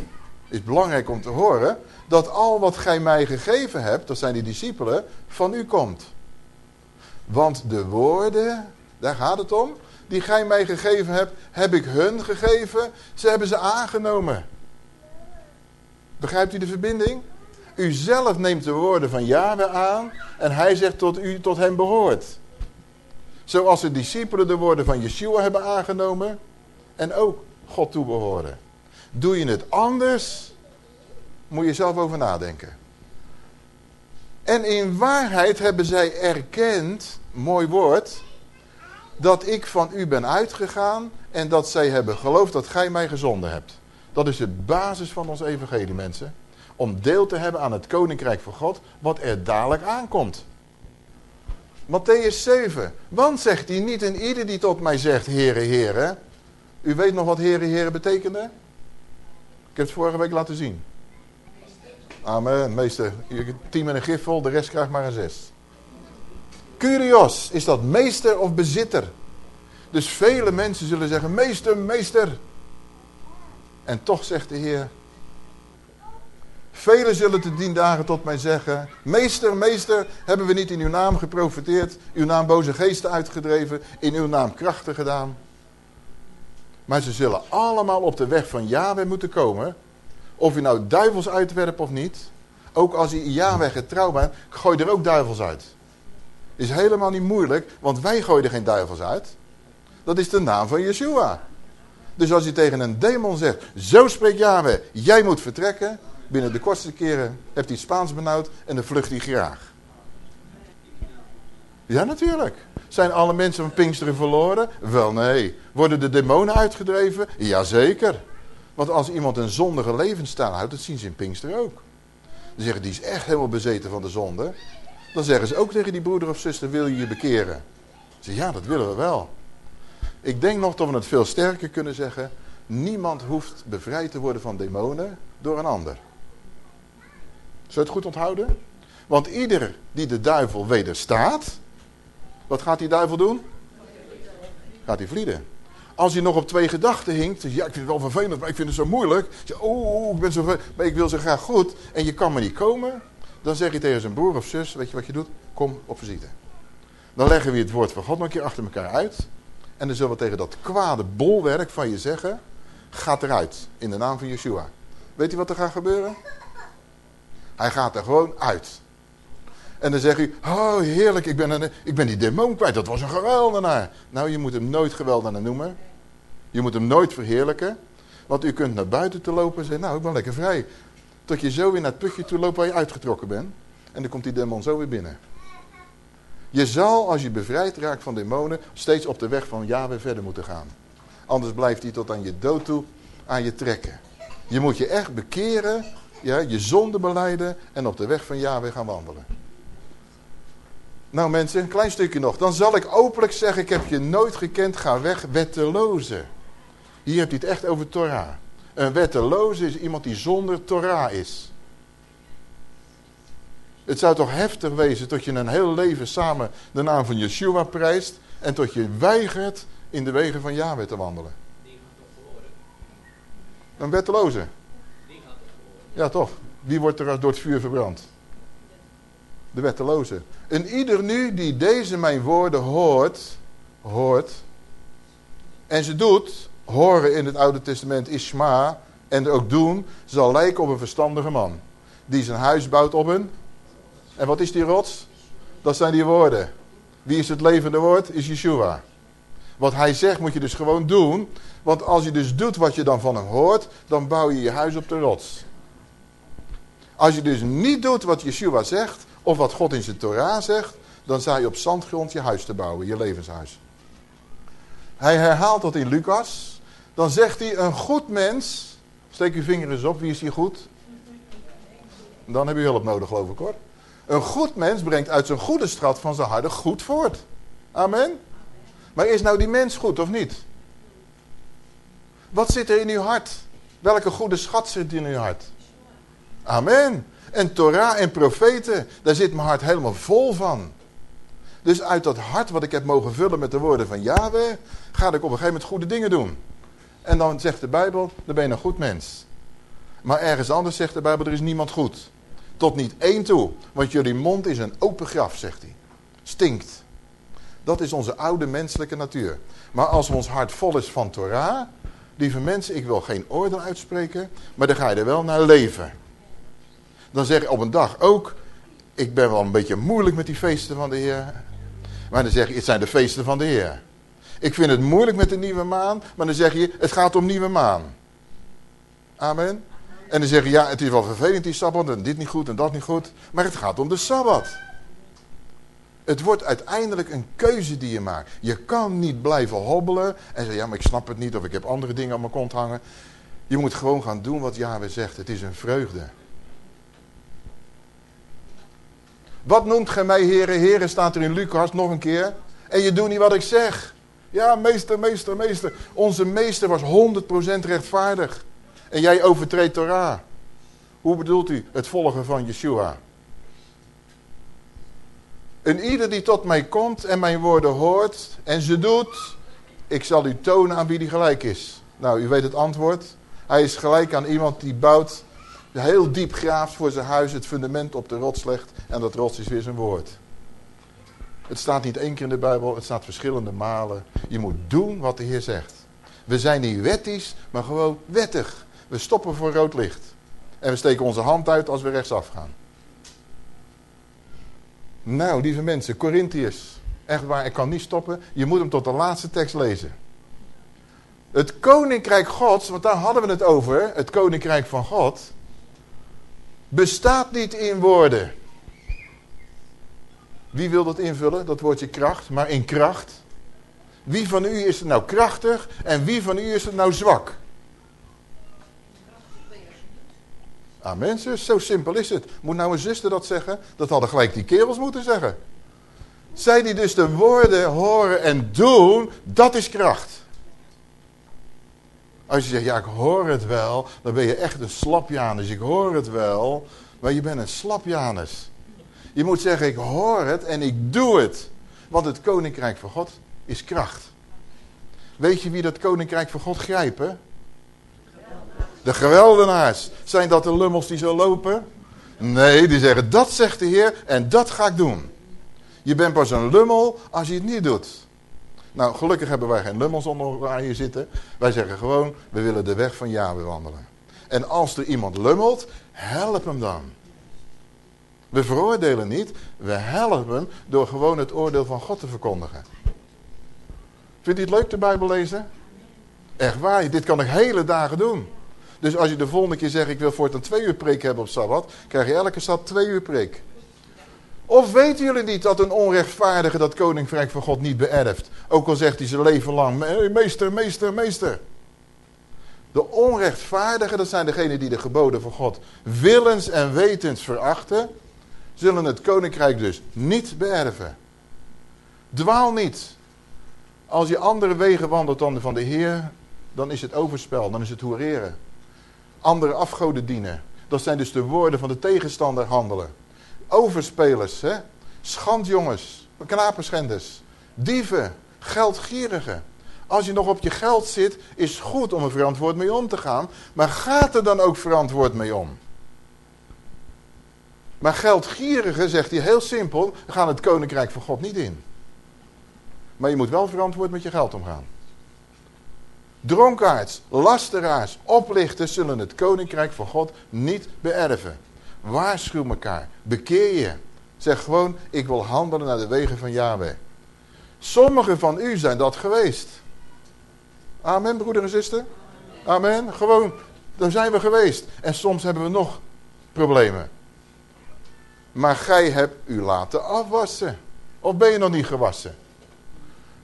is belangrijk om te horen, dat al wat gij mij gegeven hebt, dat zijn die discipelen, van u komt. Want de woorden, daar gaat het om, die gij mij gegeven hebt, heb ik hun gegeven. Ze hebben ze aangenomen. Begrijpt u de verbinding? U zelf neemt de woorden van Yahweh aan en hij zegt tot u tot hem behoort. Zoals de discipelen de woorden van Yeshua hebben aangenomen en ook God toebehoren. Doe je het anders, moet je zelf over nadenken. En in waarheid hebben zij erkend, mooi woord, dat ik van u ben uitgegaan en dat zij hebben geloofd dat gij mij gezonden hebt. Dat is de basis van ons evangelie, mensen. Om deel te hebben aan het koninkrijk van God, wat er dadelijk aankomt. Matthäus 7. Want zegt hij niet in ieder die tot mij zegt, Heere, Heere. U weet nog wat Heere, Heere betekende? Ik heb het vorige week laten zien. Amen, meester. Tien met een gifvol, de rest krijgt maar een zes. Curios, is dat meester of bezitter? Dus vele mensen zullen zeggen, meester, meester. En toch zegt de Heer, velen zullen te dien dagen tot mij zeggen, meester, meester, hebben we niet in uw naam geprofiteerd, uw naam boze geesten uitgedreven, in uw naam krachten gedaan. Maar ze zullen allemaal op de weg van Yahweh moeten komen. Of je nou duivels uitwerpt of niet. Ook als je Yahweh getrouw bent, gooi er ook duivels uit. Is helemaal niet moeilijk, want wij gooien er geen duivels uit. Dat is de naam van Yeshua. Dus als je tegen een demon zegt, zo spreekt Yahweh, jij moet vertrekken. Binnen de kortste keren heeft hij Spaans benauwd en dan vlucht hij graag. Ja, natuurlijk. Zijn alle mensen van Pinksteren verloren? Wel nee. Worden de demonen uitgedreven? Jazeker. Want als iemand een zondige levensstijl houdt, dat zien ze in Pinksteren ook. Dan zeggen die is echt helemaal bezeten van de zonde. Dan zeggen ze ook tegen die broeder of zuster, wil je je bekeren? Ze ja, dat willen we wel. Ik denk nog dat we het veel sterker kunnen zeggen. Niemand hoeft bevrijd te worden van demonen door een ander. Zou je het goed onthouden? Want ieder die de duivel wederstaat, wat gaat die duivel doen? Gaat hij vlieden. Als hij nog op twee gedachten hinkt, ja ik vind het wel vervelend, maar ik vind het zo moeilijk. Zeg, oh, ik ben zo maar ik wil zo graag goed en je kan me niet komen. Dan zeg je tegen zijn broer of zus, weet je wat je doet? Kom op visite. Dan leggen we het woord van God nog een keer achter elkaar uit. En dan zullen we tegen dat kwade bolwerk van je zeggen, gaat eruit in de naam van Yeshua. Weet u wat er gaat gebeuren? Hij gaat er gewoon uit. En dan zeg u, oh heerlijk, ik ben, een, ik ben die demon kwijt, dat was een geweldenaar. Nou, je moet hem nooit geweldenaar noemen. Je moet hem nooit verheerlijken. Want u kunt naar buiten te lopen en zeggen, nou ik ben lekker vrij. Tot je zo weer naar het putje toe loopt waar je uitgetrokken bent. En dan komt die demon zo weer binnen. Je zal, als je bevrijd raakt van demonen, steeds op de weg van Yahweh verder moeten gaan. Anders blijft hij tot aan je dood toe aan je trekken. Je moet je echt bekeren, ja, je zonde beleiden en op de weg van Yahweh gaan wandelen. Nou mensen, een klein stukje nog. Dan zal ik openlijk zeggen, ik heb je nooit gekend, ga weg, wetteloze. Hier heb je het echt over Torah. Een wetteloze is iemand die zonder Torah is. Het zou toch heftig wezen tot je een heel leven samen de naam van Yeshua prijst... en tot je weigert in de wegen van Yahweh te wandelen. Een wetteloze. Ja toch. Wie wordt er door het vuur verbrand? De wetteloze. En ieder nu die deze mijn woorden hoort, hoort, en ze doet, horen in het Oude Testament Ishma, en ook doen, zal lijken op een verstandige man. Die zijn huis bouwt op een En wat is die rots? Dat zijn die woorden. Wie is het levende woord? Is Yeshua. Wat hij zegt moet je dus gewoon doen. Want als je dus doet wat je dan van hem hoort, dan bouw je je huis op de rots. Als je dus niet doet wat Yeshua zegt, of wat God in zijn Torah zegt, dan zou je op zandgrond je huis te bouwen, je levenshuis. Hij herhaalt dat in Lucas. Dan zegt hij, een goed mens, steek uw vinger eens op, wie is hier goed? Dan heb je hulp nodig geloof ik hoor. Een goed mens brengt uit zijn goede strat van zijn harde goed voort. Amen. Maar is nou die mens goed of niet? Wat zit er in uw hart? Welke goede schat zit in uw hart? Amen. En Torah en profeten, daar zit mijn hart helemaal vol van. Dus uit dat hart wat ik heb mogen vullen met de woorden van Yahweh, ga ik op een gegeven moment goede dingen doen. En dan zegt de Bijbel, dan ben je een goed mens. Maar ergens anders zegt de Bijbel, er is niemand goed. Tot niet één toe, want jullie mond is een open graf, zegt hij. Stinkt. Dat is onze oude menselijke natuur. Maar als ons hart vol is van Torah, lieve mensen, ik wil geen oordeel uitspreken, maar dan ga je er wel naar leven. Dan zeg je op een dag ook, ik ben wel een beetje moeilijk met die feesten van de Heer. Maar dan zeg je, het zijn de feesten van de Heer. Ik vind het moeilijk met de nieuwe maan, maar dan zeg je, het gaat om nieuwe maan. Amen. En dan zeg je, ja, het is wel vervelend die Sabbat en dit niet goed en dat niet goed. Maar het gaat om de Sabbat. Het wordt uiteindelijk een keuze die je maakt. Je kan niet blijven hobbelen en zeggen, ja, maar ik snap het niet of ik heb andere dingen aan mijn kont hangen. Je moet gewoon gaan doen wat Yahweh zegt. Het is een vreugde. Wat noemt gij mij heren? Heren staat er in Lucas nog een keer. En je doet niet wat ik zeg. Ja, meester, meester, meester. Onze meester was 100% rechtvaardig. En jij overtreedt Torah. Hoe bedoelt u het volgen van Yeshua? En ieder die tot mij komt en mijn woorden hoort en ze doet, ik zal u tonen aan wie die gelijk is. Nou, u weet het antwoord. Hij is gelijk aan iemand die bouwt, heel diep graaft voor zijn huis, het fundament op de rots legt en dat rots is weer zijn woord. Het staat niet één keer in de Bijbel, het staat verschillende malen. Je moet doen wat de Heer zegt. We zijn niet wettisch, maar gewoon wettig. We stoppen voor rood licht. En we steken onze hand uit als we rechtsaf gaan. Nou, lieve mensen, Corinthiërs. Echt waar, ik kan niet stoppen. Je moet hem tot de laatste tekst lezen. Het koninkrijk gods, want daar hadden we het over. Het koninkrijk van God. Bestaat niet in woorden. Wie wil dat invullen, dat woordje kracht? Maar in kracht. Wie van u is het nou krachtig en wie van u is het nou zwak? Amen, zus. Zo simpel is het. Moet nou een zuster dat zeggen? Dat hadden gelijk die kerels moeten zeggen. Zij die dus de woorden horen en doen, dat is kracht. Als je zegt, ja ik hoor het wel, dan ben je echt een slapjanus. Ik hoor het wel, maar je bent een slapjanus. Je moet zeggen, ik hoor het en ik doe het. Want het koninkrijk van God is kracht. Weet je wie dat koninkrijk van God grijpen? De geweldenaars. Zijn dat de lummels die zo lopen? Nee, die zeggen dat zegt de Heer en dat ga ik doen. Je bent pas een lummel als je het niet doet. Nou, gelukkig hebben wij geen lummels onder aan zitten. Wij zeggen gewoon, we willen de weg van Yahweh wandelen. En als er iemand lummelt, help hem dan. We veroordelen niet, we helpen door gewoon het oordeel van God te verkondigen. Vindt u het leuk de Bijbel lezen? Echt waar, dit kan ik hele dagen doen. Dus als je de volgende keer zegt, ik wil voortaan twee uur preek hebben op Sabbat, krijg je elke stad twee uur preek. Of weten jullie niet dat een onrechtvaardige dat koninkrijk van God niet beërft? Ook al zegt hij zijn leven lang, meester, meester, meester. De onrechtvaardigen, dat zijn degenen die de geboden van God willens en wetens verachten, zullen het koninkrijk dus niet beërven. Dwaal niet. Als je andere wegen wandelt dan de van de Heer, dan is het overspel, dan is het hoereren andere afgoden dienen. Dat zijn dus de woorden van de tegenstander handelen. Overspelers, hè? schandjongens, knapenschenders, dieven, geldgierigen. Als je nog op je geld zit, is het goed om er verantwoord mee om te gaan. Maar gaat er dan ook verantwoord mee om? Maar geldgierigen, zegt hij heel simpel, gaan het koninkrijk van God niet in. Maar je moet wel verantwoord met je geld omgaan. Dronkaards, lasteraars, oplichters zullen het koninkrijk van God niet beërven. Waarschuw elkaar, bekeer je. Zeg gewoon, ik wil handelen naar de wegen van Yahweh. Sommigen van u zijn dat geweest. Amen, broeder en zuster. Amen. Gewoon, daar zijn we geweest. En soms hebben we nog problemen. Maar gij hebt u laten afwassen. Of ben je nog niet gewassen?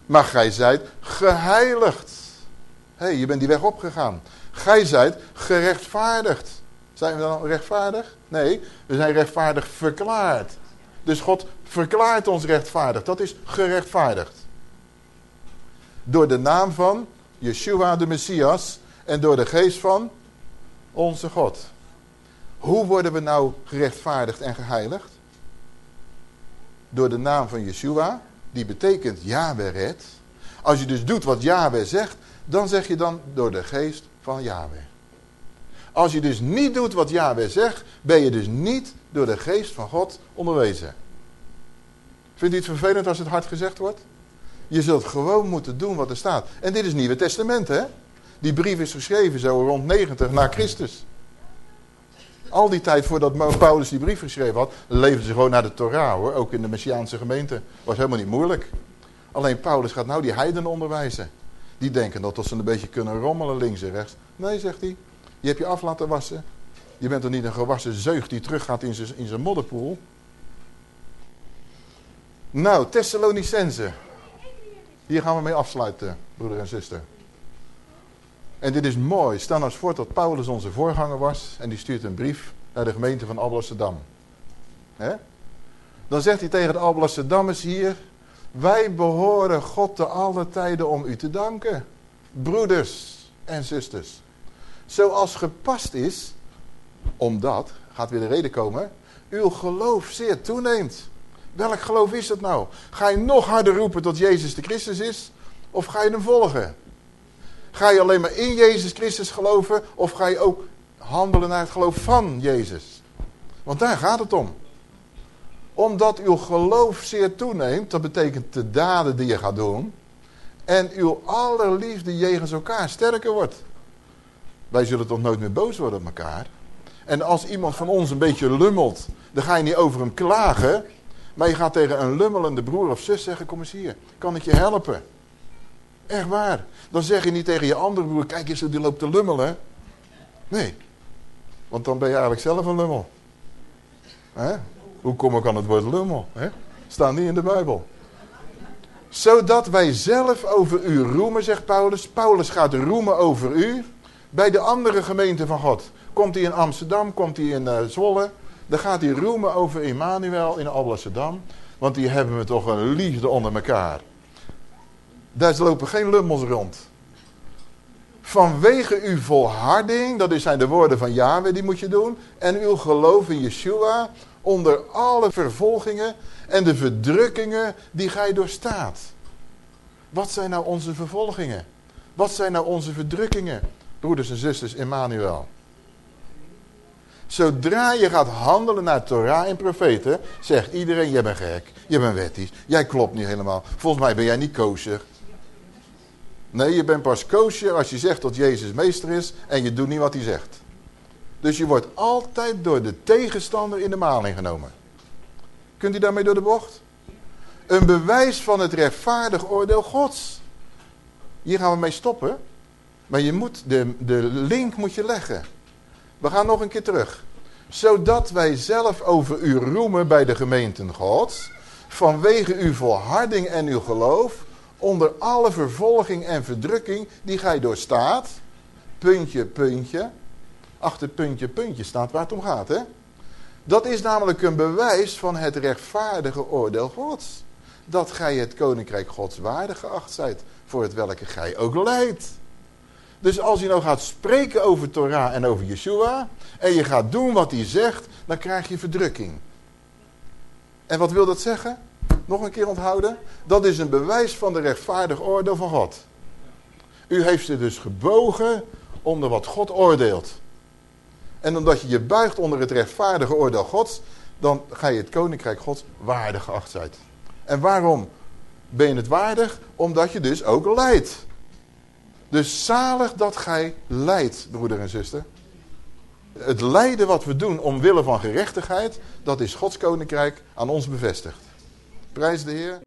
Maar gij zijt geheiligd. Hé, hey, je bent die weg opgegaan. Gij zijt gerechtvaardigd. Zijn we dan rechtvaardig? Nee, we zijn rechtvaardig verklaard. Dus God verklaart ons rechtvaardig. Dat is gerechtvaardigd. Door de naam van Yeshua de Messias en door de geest van onze God. Hoe worden we nou gerechtvaardigd en geheiligd? Door de naam van Yeshua, die betekent Yahweh redt. Als je dus doet wat Yahweh zegt, dan zeg je dan door de geest van Yahweh. Als je dus niet doet wat Yahweh zegt, ben je dus niet door de geest van God onderwezen. Vindt u het vervelend als het hard gezegd wordt? Je zult gewoon moeten doen wat er staat. En dit is Nieuwe Testament, hè? Die brief is geschreven zo rond 90 na Christus. Al die tijd voordat Paulus die brief geschreven had, leefden ze gewoon naar de Torah hoor. Ook in de Messiaanse gemeente. Was helemaal niet moeilijk. Alleen Paulus gaat nou die heidenen onderwijzen. Die denken dat ze een beetje kunnen rommelen links en rechts. Nee, zegt hij. Je hebt je af laten wassen. Je bent er niet een gewassen zeug die teruggaat in zijn, in zijn modderpoel. Nou, Thessalonicense. Hier gaan we mee afsluiten, broeder en zuster. En dit is mooi. Stel nou eens voor dat Paulus onze voorganger was. En die stuurt een brief naar de gemeente van Alblasserdam. Dan zegt hij tegen de Alblasserdammers hier. Wij behoren God te alle tijden om u te danken. Broeders en zusters. Zoals gepast is. Omdat, gaat weer de reden komen. Uw geloof zeer toeneemt. Welk geloof is dat nou? Ga je nog harder roepen dat Jezus de Christus is? Of ga je hem volgen? Ga je alleen maar in Jezus Christus geloven? Of ga je ook handelen naar het geloof van Jezus? Want daar gaat het om. Omdat uw geloof zeer toeneemt, dat betekent de daden die je gaat doen. En uw allerliefde jegens elkaar sterker wordt. Wij zullen toch nooit meer boos worden op elkaar? En als iemand van ons een beetje lummelt, dan ga je niet over hem klagen. Maar je gaat tegen een lummelende broer of zus zeggen, kom eens hier, kan ik je helpen? Echt waar. Dan zeg je niet tegen je andere broer, kijk eens, die loopt te lummelen. Nee. Want dan ben je eigenlijk zelf een lummel. Hoe kom ik aan het woord lummel? He? Staat niet in de Bijbel. Zodat wij zelf over u roemen, zegt Paulus. Paulus gaat roemen over u. Bij de andere gemeenten van God. Komt hij in Amsterdam, komt hij in uh, Zwolle. Dan gaat hij roemen over Emmanuel in Alblasserdam. Want die hebben we toch een liefde onder elkaar. Daar lopen geen lummels rond. Vanwege uw volharding, dat zijn de woorden van Yahweh, die moet je doen. En uw geloof in Yeshua, onder alle vervolgingen en de verdrukkingen die gij doorstaat. Wat zijn nou onze vervolgingen? Wat zijn nou onze verdrukkingen? Broeders en zusters, Emmanuel. Zodra je gaat handelen naar Torah en profeten, zegt iedereen, jij bent gek, jij bent wettisch, jij klopt niet helemaal. Volgens mij ben jij niet kosher. Nee, je bent pas kosher als je zegt dat Jezus meester is en je doet niet wat hij zegt. Dus je wordt altijd door de tegenstander in de maling genomen. Kunt u daarmee door de bocht? Een bewijs van het rechtvaardig oordeel gods. Hier gaan we mee stoppen. Maar je moet de, de link moet je leggen. We gaan nog een keer terug. Zodat wij zelf over u roemen bij de gemeenten gods. Vanwege uw volharding en uw geloof onder alle vervolging en verdrukking die gij doorstaat, puntje, puntje, achter puntje, puntje staat waar het om gaat. Hè? Dat is namelijk een bewijs van het rechtvaardige oordeel gods. Dat gij het koninkrijk gods waardig geacht zijt, voor het welke gij ook leidt. Dus als je nou gaat spreken over Torah en over Yeshua, en je gaat doen wat hij zegt, dan krijg je verdrukking. En wat wil dat zeggen? Nog een keer onthouden. Dat is een bewijs van de rechtvaardig oordeel van God. U heeft zich dus gebogen onder wat God oordeelt. En omdat je je buigt onder het rechtvaardige oordeel Gods, dan ga je het koninkrijk Gods waardig geacht zijn. En waarom ben je het waardig? Omdat je dus ook leidt. Dus zalig dat gij leidt, broeder en zuster. Het lijden wat we doen omwille van gerechtigheid, dat is Gods koninkrijk aan ons bevestigd. Prijs de Heer.